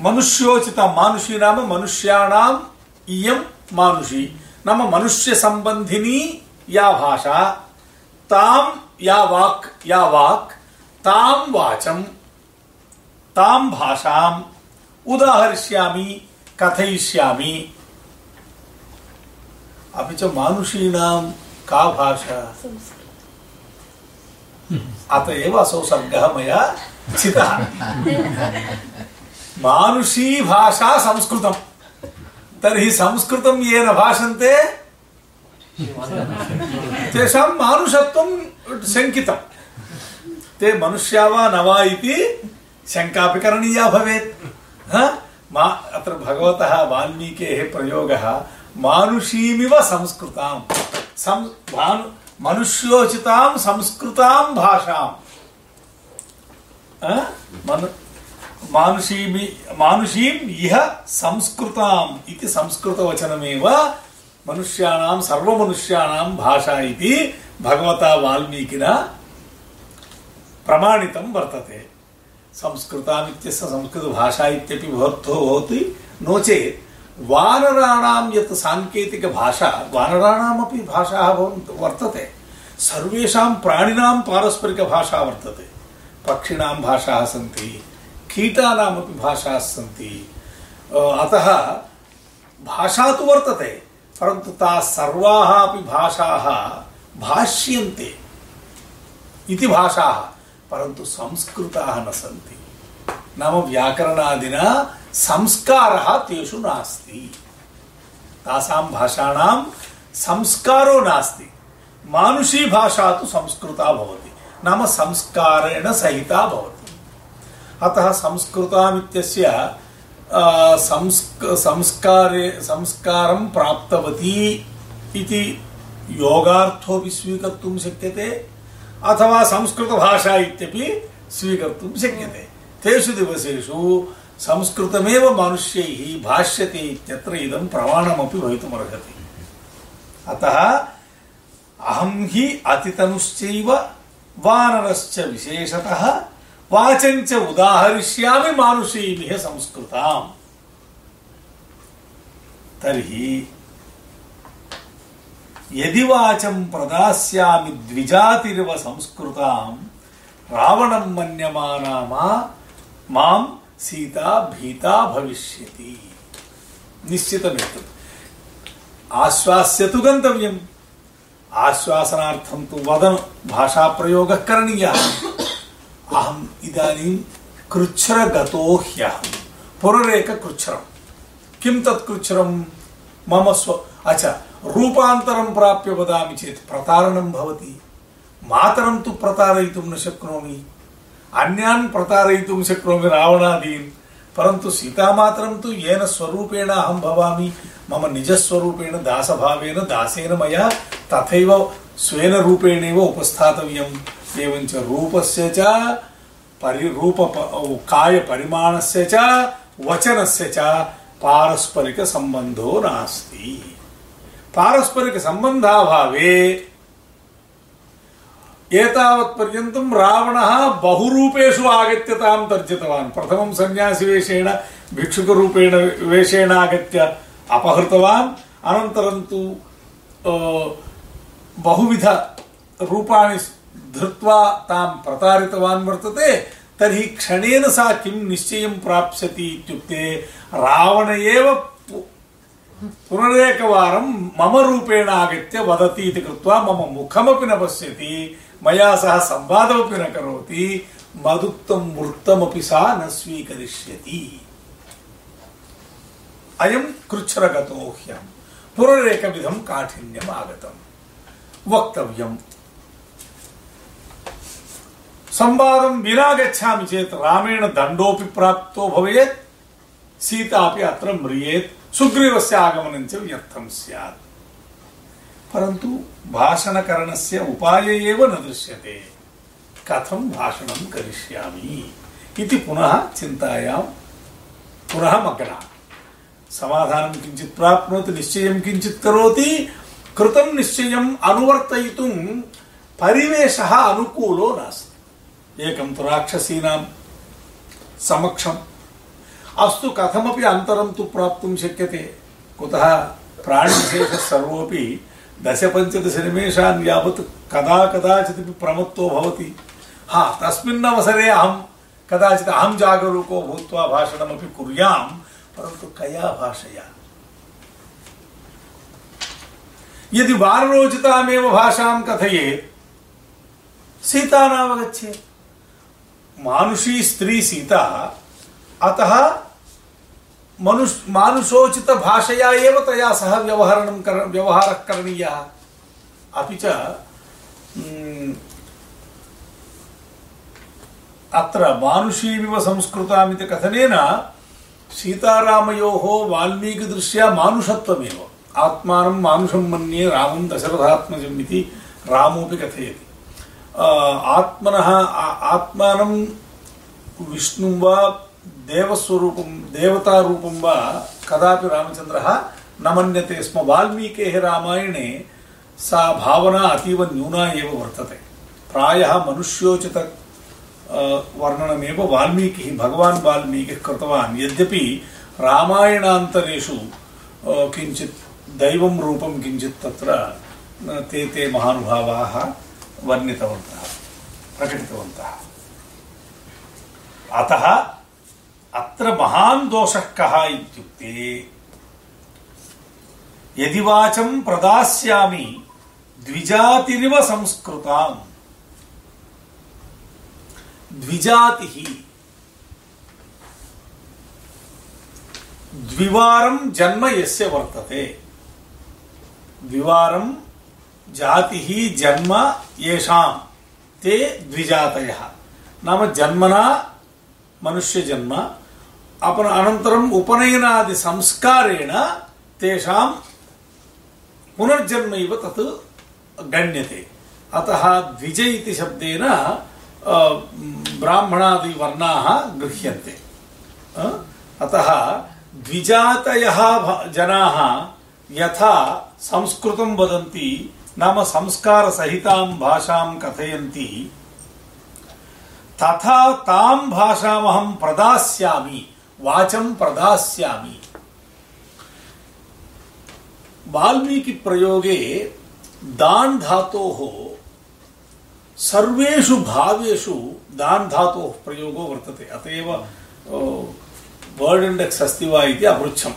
मनुष्योचित मानुषी नाम मनुष्याणाम् इयं मानुषी। नाम मनुष्य संबंधिनी या भाषा, ताम या वाक् या वाक्, ताम वाचम, ताम भाषाम, उदाहरिष्यामि, कथयिष्यामि। अपि च मानुषीणां का भाषा? अत एव असौ सर्गः मया चितः। मानुषी भाषा संस्कृतं तर्हि संस्कृतं ये न भाषन्ते। तेषां मानुषत्वं शङ्कितं ते मनुष्या वा न वा इति शङ्कापि करणीया भवेत्। मा, अत्र भगवतः वाल्मीकेः प्रयोगः, मानुषीमिव संस्कृतां सं मनुष्योचितां संस्कृतां भाषां मानुषीमि, मानुषीम् इह संस्कृताम् इति संस्कृतवचनमेव मनुष्याणां सर्वमनुष्याणां भाषा इति भगवता वाल्मीकिना प्रमाणितं वर्तते। संस्कृतामित्यस्य संस्कृतभाषा इत्यपि भवतो भवति। नो चेत् वानराणां यत् साङ्केतिकभाषा, वानराणामपि भाषाः वर्तते। सर्वेषां प्राणिनां पारस्परिकभाषा वर्तते। पक्षिणां भाषाः सन्ति। कीटानामपि भाषाः सन्ति। अतः भाषा तु वर्तते, परन्तु ताः सर्वाः अपि भाषाः भाष्यन्ते। इति भाषाः, परन्तु संस्कृताः न सन्ति। नाम व्याकरणादिना संस्कारः तेषु नास्ति। तासां भाषाणां संस्कारो नास्ति। मानुषी भाषा तु संस्कृता भवति। नाम संस्कारेण सहिता भवति। अतः संस्कृतामित्यस्य संस्कारे, संस्कारं प्राप्तवती इति योगार्थोऽपि स्वीकर्तुं शक्यते, अथवा संस्कृतभाषा इत्यपि स्वीकर्तुं शक्यते। तेषु दिवसेषु संस्कृतमेव मनुष्यैः भाष्यते इत्यत्र इदं प्रमाणमपि भवितुमर्हति। अतः अहं हि अतितनुश्चैव वानरश्च विशेषतः वाचञ्च उदाहरिष्यामि मानुषीमिह संस्कृताम्। तर्हि यदि वाचं प्रदास्यामि द्विजातिरिव संस्कृतां रावणं मन्यमाना मा सीता भीता भविष्यति। निश्चितमेतत्। आश्वास्य तु गन्तव्यम्। आश्वासनार्थं तु वदन, भाषाप्रयोगः करणीयः। अहम् इदानीं कृच्छ्रगतो ह्यहं पुनरेककृच्छ्रं किं तत् कृच्छ्रं? मम स्व अच्छा रूपान्तरं प्राप्य वदामि चेत् प्रतारणं भवति। मातरं तु प्रतारयितुं न शक्नोमि। अन्यान् प्रतारयितुं शक्नोमि रावणादीन्। परन्तु सीतामातरं तु येन स्वरूपेण अहं भवामि। मम निजस्वरूपेण, दासभावेन, दासेन मया तथैव स्वेन रूपेणैव उपस्थातव्यम् एवञ्च रूपस्य च परिरूप कायपरिमाणस्य च, वचनस्य च पारस्परिकसम्बन्धो नास्ति। पारस्परिकसम्बन्धाभावे एतावत्पर्यन्तं रावणः बहुरूपेषु आगत्य तां तर्जितवान्। प्रथमं सन्न्यासिवेषेण, भिक्षुकरूपेण वेषेण आगत्य अपहृतवान्। अनन्तरं तु बहुविध रूपाणि धृत्वा तां प्रतारितवान् वर्तते, तर्हि क्षणेन सा किं निश्चयं प्राप्स्यति इत्युक्ते रावण एव पुनरेकवारं मम रूपेण आगत्य वदति इति कृत्वा मम मुखमपि न पश्यति, मया सह संवादमपि न करोति, मदुक्तं वृत्तमपि सा न स्वीकरिष्यति। अयं कृच्छ्रगतो ह्यं पुनरेकविधं काठिन्यम् आगतम् वक्तव्यम् संवादं विना गच्छामि चेत् रामेण दण्डोऽपि प्राप्तो भवेत् सीतापि अत्र म्रियेत् सुग्रीवस्य आगमनं च व्यर्थं स्यात् परन्तु भाषणकरणस्य उपाय एव न दृश्यते कथं भाषणं करिष्यामि इति पुनः चिन्तायां पुनः मग्नः समाधानं किञ्चित् प्राप्नोति निश्चयं किञ्चित् करोति कृतं निश्चयम् अनुवर्तयितुं परिवेशः अनुकूलो नास्ति एकं तु राक्षसीनां समक्षम्। अस्तु, कथमपि अन्तरं तु प्राप्तुं शक्यते। कुतः प्राणिविशेषः सर्वोऽपि दशपञ्चदशनिमेषान् यावत् कदा कदाचिदपि प्रमत्तो भवति। हा, तस्मिन् अवसरे अहं कदाचित् अहं जागरूको भूत्वा भाषणमपि कुर्यां परन्तु कया भाषया? यदि वाररोचितामेव भाषां कथयेत् सीता नावगच्छेत् मानुषी स्त्री सीता, अतः मनुष, मानुषोचित भाषया एव तया सह व्यवहरणं कर, व्यवहारः करणीयः। अपि च अत्र मानुषीमिव संस्कृतामिति कथनेन सीतारामयोः वाल्मीकिदृश्या मानुषत्वमेव। आत्मानं मानुषं मन्ये रामं दशरथात्मजम् इति रामोऽपि कथयति। आत्मनः आत्मानं विष्णुं वा देवस्वरूपं, देवतारूपं वा कदापि रामचन्द्रः न मन्यते स्म वाल्मीकेः रामायणे सा भावना अतीव न्यूना एव वर्तते। प्रायः मनुष्योचित वर्णनमेव वाल्मीकिः भगवान् वाल्मीकिः कृतवान्। यद्यपि रामायणान्तरेषु किञ्चित् दैवं रूपं किञ्चित् तत्र ते ते वर्णितवन्तः प्रकटितवन्तः अतः अत्र महान् दोषः कः इत्युक्ते यदि वाचं प्रदास्यामि द्विजातिरिव संस्कृताम् द्विजातिः द्विवारं जन्म यस्य वर्तते द्विवारं जातिः जन्म येषां ते द्विजातयः। नाम जन्मना मनुष्यजन्म अपन अनन्तरम् उपनयनादि संस्कारेण तेषां पुनर्जन्म इव तत् गण्यते। अतः द्विज इति शब्देन ब्राह्मणादिवर्णाः गृह्यन्ते। अतः द्विजातयः जनाः यथा संस्कृतं वदन्ति नाम संस्कारसहितां भाषां कथयन्ति। तथा तां भाषामहं प्रदास्यामि, वाचं प्रदास्यामि। दान धातोः सर्वेषु भावेषु दान धातोः प्रयोगो वर्तते। अतएव वर्ड इंडेक्स अस्ति वा इति अपृच्छम्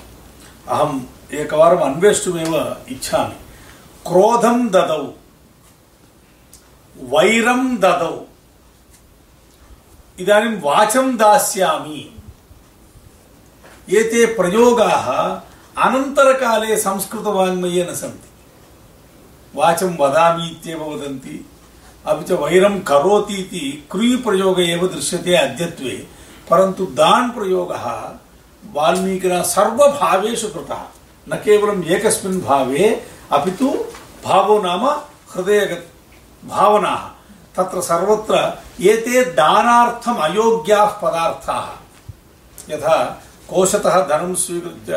अहम् एकवारम् अन्वेष्टुमेव इच्छामि। क्रोधं ददौ। वैरं ददौ। इदानीं वाचं दास्यामि। एते प्रयोगाः अनन्तरकाले संस्कृतवाङ्मये न सन्ति। वाचं वदामि इत्येव वदन्ति। अपि च वैरं करोति इति क्रूयप्रयोग एव दृश्यते अद्यत्वे। परन्तु दान् प्रयोगः वाल्मीकिना सर्वभावेषु कृतः। न केवलम् एकस्मिन् भावे, अपि तु भावो नाम हृदयगत भावनाः। तत्र सर्वत्र एते दानार्थम् अयोग्याः पदार्थाः। यथा कोशतः धनं स्वीकृत्य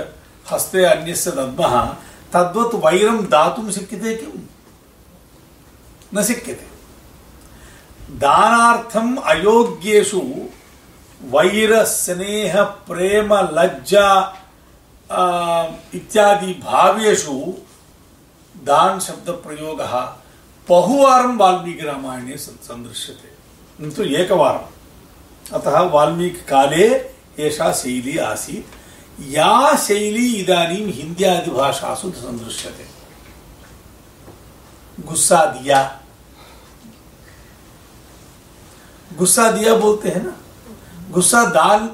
हस्ते अन्यस्य दद्मः, तद्वत् वैरं दातुं शक्यते किम् न शक्यते दानार्थम् अयोग्येषु वैर स्नेह प्रेम, लज्जा इत्यादि भावेषु दान शब्द प्रयोगः बहुवारं वाल्मीकिरामायणे सन्दृश्यते न तु एकवारम्। अतः वाल्मीकिकाले एषा शैली आसीत्। या शैली इदानीं हिन्द्यादिभाषासु सन्दृश्यते गुस्सा दिया गुस्सा दिया बोलते हैं ना? गुस्सा दान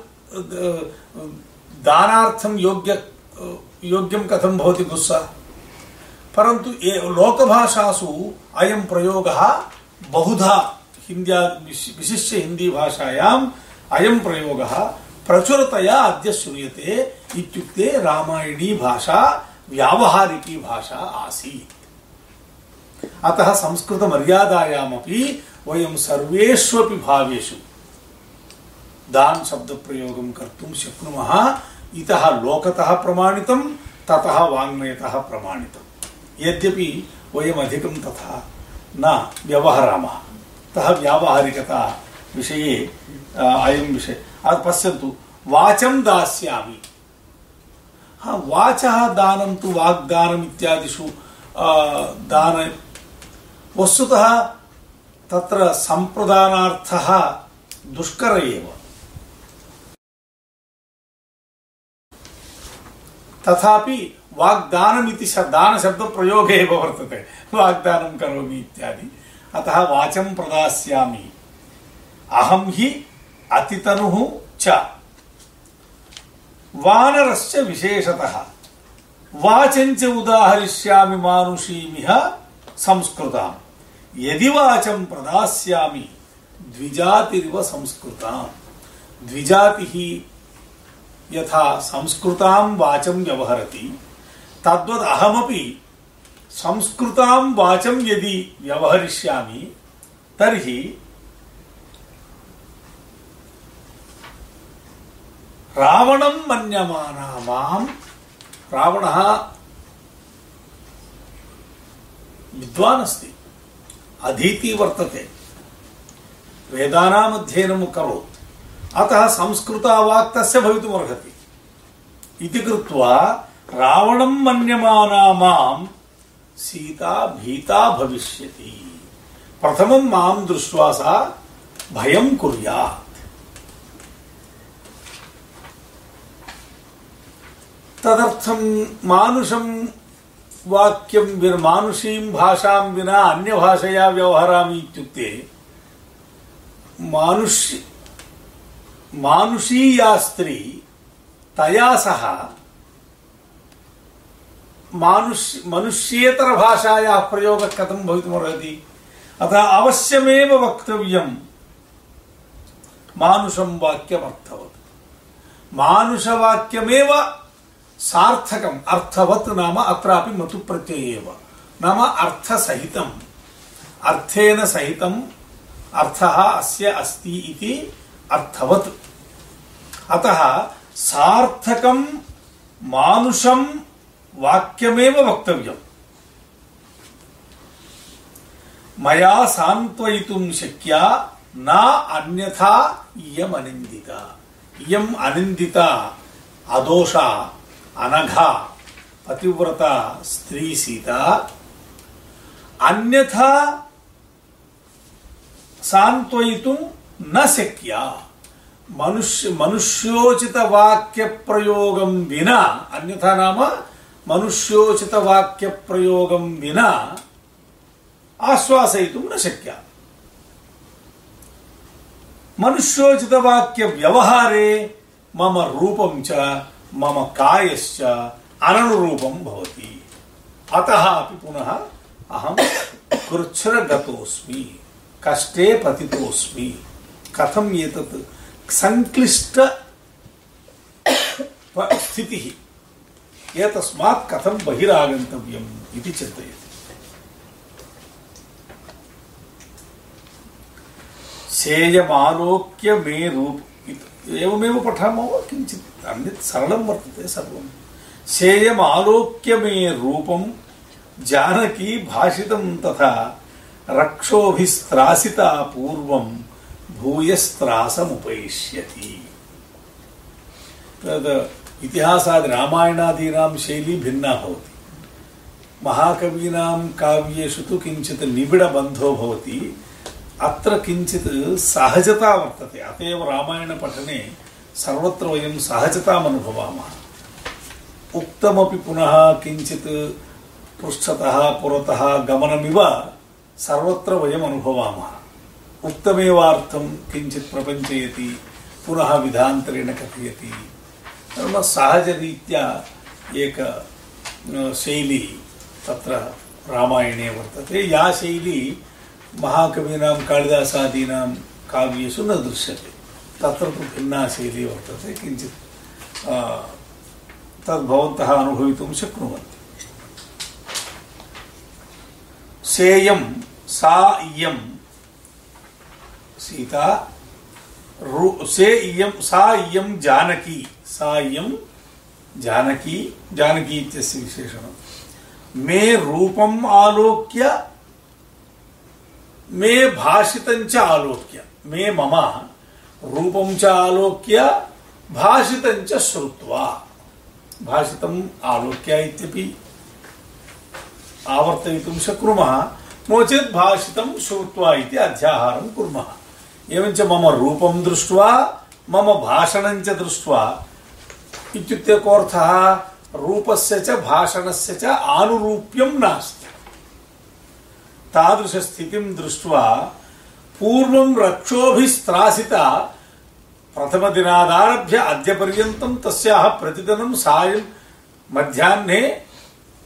दानार्थम योग्य योग्यम कथम भवति गुस्सा? परंतु ये लोकभाषासु अयं प्रयोगः बहुधा हिन्द्या विशिष्य हिंदी भाषायाम् अयं प्रयोगः प्रचुरतया अद्य श्रूयते इत्युक्ते रामायणी भाषा, व्यावहारिकी भाषा आसीत्। अतः संस्कृत मर्यादायामपि वयं सर्वेष्वपि भावेषु दान शब्द प्रयोगं कर्तुं शक्नुमः। इतः लोकतः प्रमाणितं ततः वाङ्मयतः प्रमाणितं यद्यपि वयम् अधिकं तथा न व्यवहरामः। अतः व्यावहारिकता विषये अयं विषय। पश्यन्तु, वाचं दास्यामि। वाचः दानं तु वाग्दानम् इत्यादिषु दान वस्तुतः तत्र सम्प्रदानार्थः दुष्कर एव। तथापि वाग्दानमिति दान शब्द प्रयोगे एव वर्तते। वाग्दानं करोमि इत्यादि। अतः वाचं प्रदास्यामि। अहं हि अतितनुः च। वानरश्च विशेषतः। वाचञ्च उदाहरिष्यामि मानुषीमिह संस्कृताम्। यदि वाचं प्रदास्यामि, द्विजातिरिव संस्कृताम्। द्विजातिः यथा संस्कृतां वाचं व्यवहरति। तद्वद् अहमपि संस्कृतां वाचं यदि व्यवहरिष्यामि, तर्हि रावणं मन्यमाना माँ रावणः विद्वान् अस्ति अधीति वर्तते। वेदानाम् अध्ययनं करोत्। अतः संस्कृतावाक् तस्य भवितुमर्हति। इति कृत्वा रावणं मन्यमाना सीता भीता भविष्यति। प्रथमं माँ दृष्ट्वा सा भयं कुर्यात्। तदर्थं मानुषं वाक्यं विना, मानुषीं भाषां विना अन्यभाषया व्यवहरामि इत्युक्ते मानुष्य मानुषीया स्त्री तया सह मानुष्य मनुष्येतर भाषायाः प्रयोगः कथं भवितुमर्हति? अतः अवश्यमेव वक्तव्यं। मानुषं वाक्यमर्थवत्। मानुषवाक्यमेव सार्थकम्। अर्थवत् नाम अत्रापि मतु प्रत्यय एव नाम अर्थसहितम्। अर्थेन सहितम् अर्थः अस्य अस्ति इति अर्थवत्। अतः सार्थकं मानुषं वाक्यमेव वक्तव्यम् मया सान्त्वयितुं शक्या न अन्यथा इयम् अनिन्दिता इयम् अनिन्दिता अदोषा अनघा पतिव्रता स्त्री सीता अन्यथा सान्त्वयितुं न शक्या मनुष्य मनुष्योचित वाक्य प्रयोगं विना अन्यथा नाम मनुष्योचित वाक्य प्रयोगं विना आश्वासयितुं न शक्या मनुष्योचित वाक्य व्यवहारे मम रूपं च, मम कायश्च अननुरूपं भवति। अतः अपि पुनः अहं कृच्छ्रगतोऽस्मि, कष्टे पतितोऽस्मि। कथम् एतत् संक्लिष्ट स्थितिः एतस्मात् कथं बहिरागन्तव्यम् इति चिन्तयति। सेयमालोक्य मे रूप एवमेव पठामः वा किञ्चित्? अन्यत् सरलं वर्तते सर्वं। सेयमालोक्य मे रूपं जानकी भाषितं तथा रक्षोभिस्त्रासिता पूर्वं भूयस्त्रासमुपैष्यति। तद् इतिहासाद् रामायणादीनां शैली भिन्ना भवति। महाकवीनां काव्येषु तु किञ्चित् निबिडबन्धो भवति। अत्र किञ्चित् सहजता वर्तते। अत एव रामायणपठने सर्वत्र वयं सहजताम् अनुभवामः। उक्तमपि पुनः किञ्चित् पृष्ठतः, पुरतः गमनमिव सर्वत्र वयम् अनुभवामः। उक्तमेवार्थं किञ्चित् प्रपञ्चयति, पुनः विधान्तरेण कथयति। नाम सहजरीत्या एक शैली तत्र रामायणे वर्तते। या शैली महाकवीनां, कालिदासादीनां काव्येषु न दृश्यते। तत्र तु भिन्ना शैली वर्तते, किञ्चित् तद् भवन्तः अनुभवितुं शक्नुवन्ति। सेयं, सा इयं, सीता से इयं, सा इयं जानकी। सा इयं जानकी जानकी इत्यस्य विशेषणं। मे रूपम् आलोक्य, मे भाषितं च आलोक्य। मे मम रूपं च आलोक्य भाषितं च श्रुत्वा। भाषितम् आलोक्य इत्यपि आवर्तयितुं शक्नुमः। नो चेत् भाषितं श्रुत्वा इति अध्याहारं कुर्मः। एवञ्च मम रूपं दृष्ट्वा, मम भाषणं च दृष्ट्वा इत्युक्ते कोऽर्थः रूपस्य च, भाषणस्य च आनुरूप्यं नास्ति। तादृशस्थितिं दृष्ट्वा पूर्वं रक्षोभिस्त्रासिता प्रथमदिनादारभ्य अद्यपर्यन्तं तस्याः प्रतिदिनं सायं मध्याह्ने,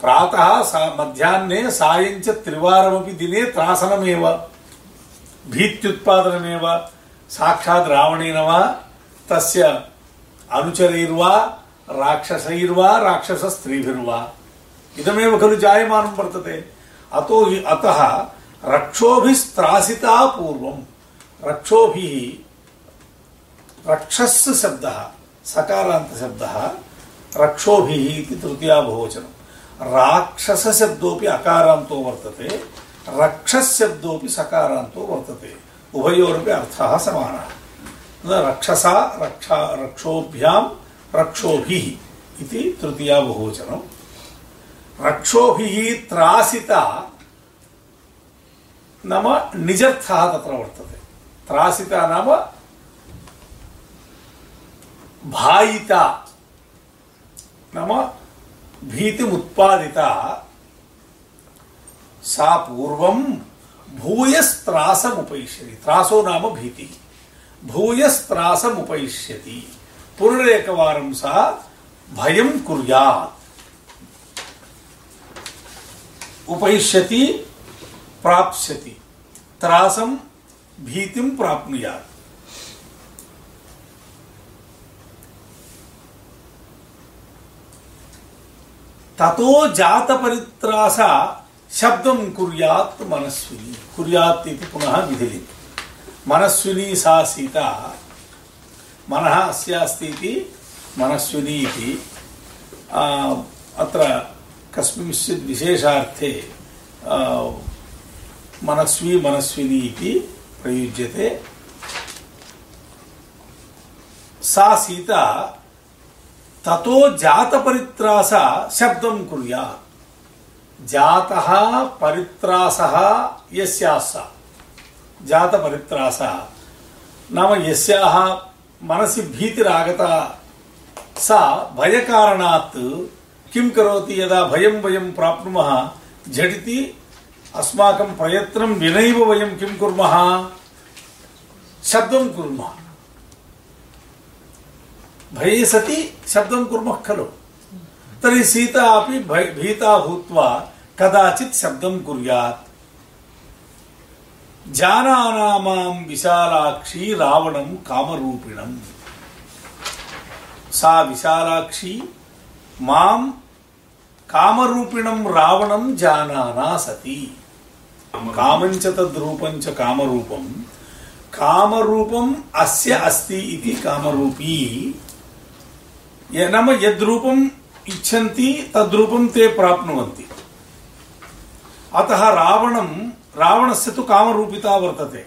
प्रातः सा, मध्याह्ने सायं च त्रिवारमपि दिने त्रासनमेव, भीत्युत्पादनमेव, साक्षात् रावणेन वा तस्य अनुचरैर्वा, राक्षसैर्वा, राक्षसस्त्रीभिर्वा। इदमेव खलु जायमानं वर्तते। अतो अतः रक्षोभिस्त्रासिता पूर्वं रक्षोभिः रक्षस् शब्दः सकारान्तशब्दः रक्षोभिः इति तृतीया बहुवचनं। राक्षसशब्दोऽपि अकारान्तो वर्तते रक्षशब्दोऽपि सकारान्तो वर्तते। उभयोरपि अर्थः समानः। रक्षसा रक्षा रक्षोभ्यां रक्षोभिः इति तृतीया बहुवचनं। रक्षोभिः त्रासिता नाम निजर्थः तत्र वर्तते। त्रासिता नाम भायिता नाम भीतिमुत्पादिता। सा पूर्वं भूयस्त्रासमुपैष्यति त्रासो नाम भीतिः। भूयस्त्रासमुपैष्यति पुनरेकवारं सा भयं कुर्यात्। उपैष्यति, प्राप्स्यति। त्रासं, भीतिं प्राप्नुयात्। ततो जातपरित्रासा शब्दं कुर्यात् मनस्विनी। कुर्यात् इति पुनः विधिलिङ्ग् मनस्विनी सा सीता। मनः अस्यास्ति इति मनस्विनी इति। अत्र मनस्वी मनस्विनी इति प्रयुज्यते। सा सीता ततो जातपरित्रासा शब्दं कुर्यात्। जातः परित्रासः यस्याः जातपरित्रासः। नाम यस्याः मनसि भीतिरागता। सा भयकारणात् किं करोति यदा भयं वयं प्राप्नुमः? झटिति अस्माकं प्रयत्नं विनैव वयं किं कुर्मः? शब्दं कुर्मः। भये सति शब्दं कुर्मः खलु। तर्हि सीता अपि भीता भूत्वा कदाचित् शब्दं कुर्यात्। जानानामां विशालाक्षी रावणं कामरूपिणम् सा विशालाक्षी माँ कामरूपिणं रावणं जानाना सती कामञ्च तद्रूपञ्च कामरूपं कामरूपम् अस्य अस्ति इति कामरूपी नाम यद्रूपम् इच्छन्ति तद्रूपं ते प्राप्नुवन्ति अतः रावणं रावणस्य तु कामरूपिता वर्तते।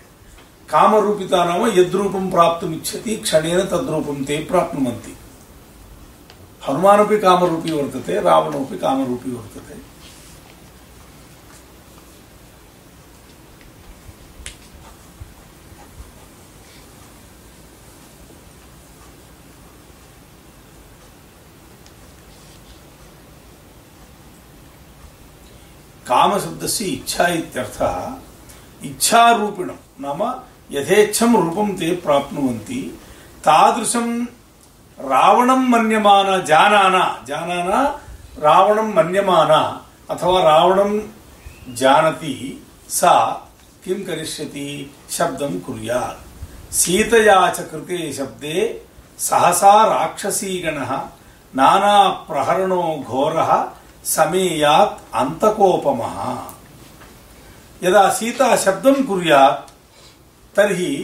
कामरूपिता नाम यद्रूपं प्राप्तुम् इच्छति क्षणेन तद्रूपं ते प्राप्नुवन्ति। हनुमानपि कामरूपी वर्तते रावणोपि कामरूपी वर्तते। कामशब्दस्य इच्छा इत्यर्थः इच्छारूपिणं नाम यथेच्छं रूपं ते प्राप्नुवन्ति तादृशं रावणं मन्यमान जानाना जानाना रावणं मन्यमाना अथवा रावणं जानति सा किं करिष्यति शब्दं कुर्यात् सीतया च कृते शब्दे सहसा राक्षसीगणः नानाप्रहरणो घोरः समेयात् अन्तकोपमः यदा सीता शब्दं कुर्यात् तर्हि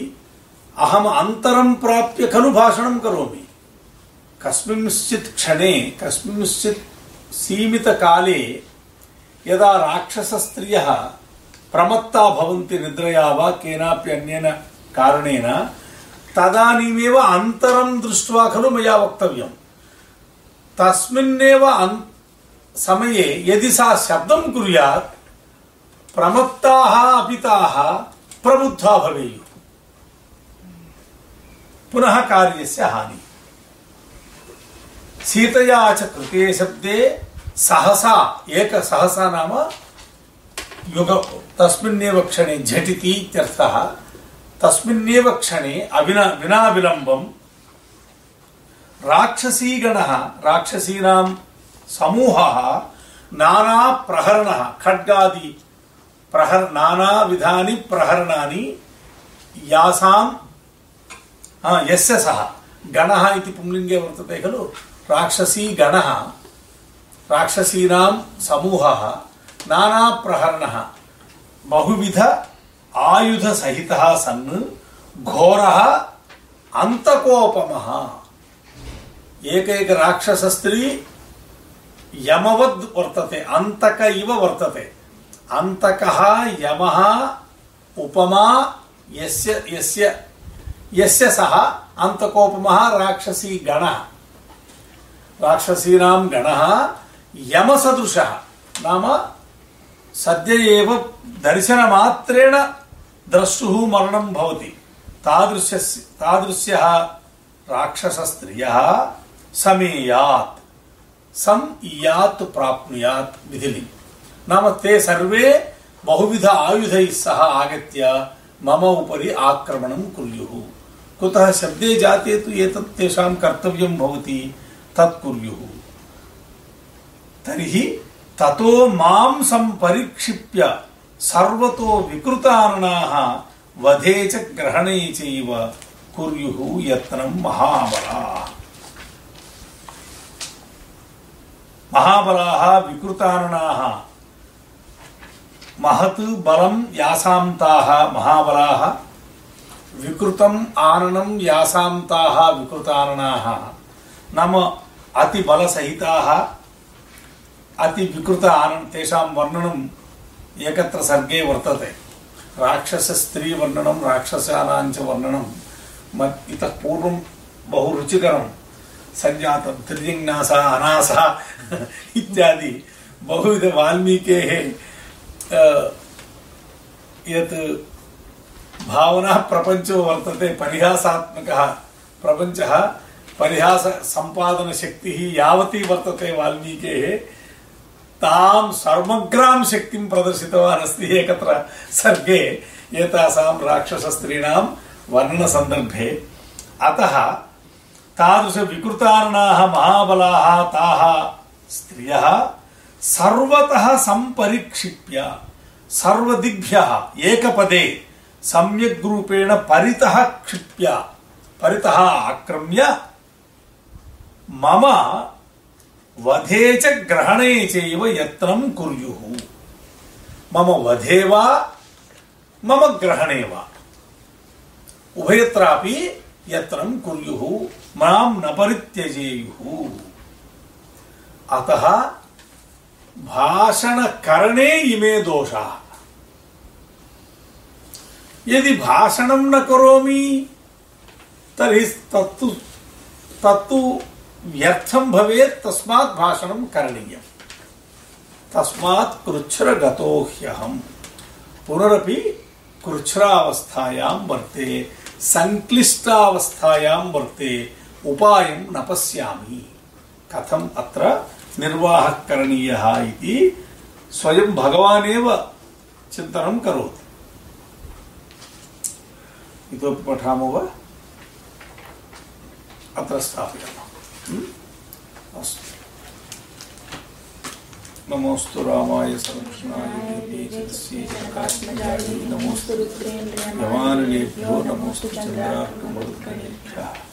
अहम् अन्तरं प्राप्य खलु भाषणं करोमि कस्मिंश्चित् क्षणे कस्मिंश्चित् सीमितकाले यदा राक्षसस्त्रियः प्रमत्ता भवन्ति निद्रया वा केनापि अन्येन कारणेन तदानीमेव अन्तरं दृष्ट्वा खलु मया वक्तव्यम् तस्मिन्नेव समये यदि सा शब्दं कुर्यात्, प्रमत्ताः अपिताः प्रबुद्धा भवेयुः। पुनः कार्यस्य हानि। सीतया च कृते शब्दे सहसा, एक सहसा नाम युग, तस्मिन्नेव क्षणे झटिति इत्यर्थः, तस्मिन्नेव क्षणे अविना विना विलम्बं राक्षसीगणः, राक्षसीनां समूहः नाना प्रहरणः खड्गादि प्रहर नानाविधानि प्रहरणानि यासां यस्य सः गणः इति पुंलिङ्गे वर्तते खलु? राक्षसी गणः राक्षसीनां समूहः नानाप्रहरणः बहुविध आयुधसहितः सन् घोरः अन्तकोपमः. एकैक राक्षसस्त्री यमवद् वर्तते अन्तक इव वर्तते अन्तकः यमः उपमा यस्य यस्य यस्य सः अन्तकोपमः राक्षसी गणः राक्षसीनां गणः यमसदृशः नाम सद्य एव दर्शनमात्रेण द्रष्टुः मरणं भवति तादृशस्य तादृश्यः राक्षसस्त्रियः समेयात् विधिलिङ् नाम ते सर्वे बहुविध आयुधैः सह आगत्य मम उपरि आक्रमणं कुर्युः। कुतः शब्दे जाते तु एतत् तेषां कर्तव्यं भवति, तत् सर्वतो वधे च ग्रहणे चैव कुर्युः यत्नं महाबलाः। महाबलाः विकृताननाः। महत् बलं यासां ताः महाबलाः, विकृतम् आननं यासां ताः विकृताननाः। नाम अतिबलसहिताः अति विकृत आनंद तेषां वर्णनम् एकत्र सर्गे वर्तते। राक्षसस्त्रीवर्णनं राक्षसानां च वर्णनं इतः पूर्वं बहु रुचिकरं। सञ्जातं त्रिजिज्ञासा, अनासा इत्यादि। बहुविध वाल्मीकेः यत् भावना प्रपञ्चो वर्तते, परिहासात्मकः। प्रपञ्चः परिहास सम्पादन शक्तिः यावती वर्तते वाल्मीकेः तां सर्वग्रां शक्तिं प्रदर्शितवान् अस्ति एकत्र सर्गे, एतासां राक्षसस्त्रीणां वर्णनसन्दर्भे। अतः तादृशविकृतार्णाः, महाबलाः, ताः स्त्रियः सर्वतः रूपेण परितः क्षिप्य, परितः आक्रम्य, मम वधे च ग्रहणे चैव यत्नं कुर्युः। मम वधे वा, मम ग्रहणे वा। उभयत्रापि यत्नं कुर्युः, माँ न परित्यजेयुः। अतः भाषणकरणे इमे दोषाः। यदि भाषणं न करोमि, तर्हि तत्तु तत्तु व्यर्थं भवेत्, तस्मात् भाषणं करणीयम्। तस्मात् कृच्छ्रगतो ह्यहम्। पुनरपि कृच्छ्रावस्थायां वर्ते, सङ्क्लिष्टावस्थायां वर्ते उपायं न पश्यामि। कथम् अत्र निर्वाहः करणीयः इति स्वयं भगवानेव चिन्तनं करोति। इतोपि पठामो वा? अत्र स्थापयामः ह्म्? अस्तु। नमोऽस्तु रामाय संरक्षणाय रुद्रेन्द्रियमाणिभ्यो यमानिलेभ्यो नमोऽस्तु। चन्द्रार्कमरुद्गणेभ्यः।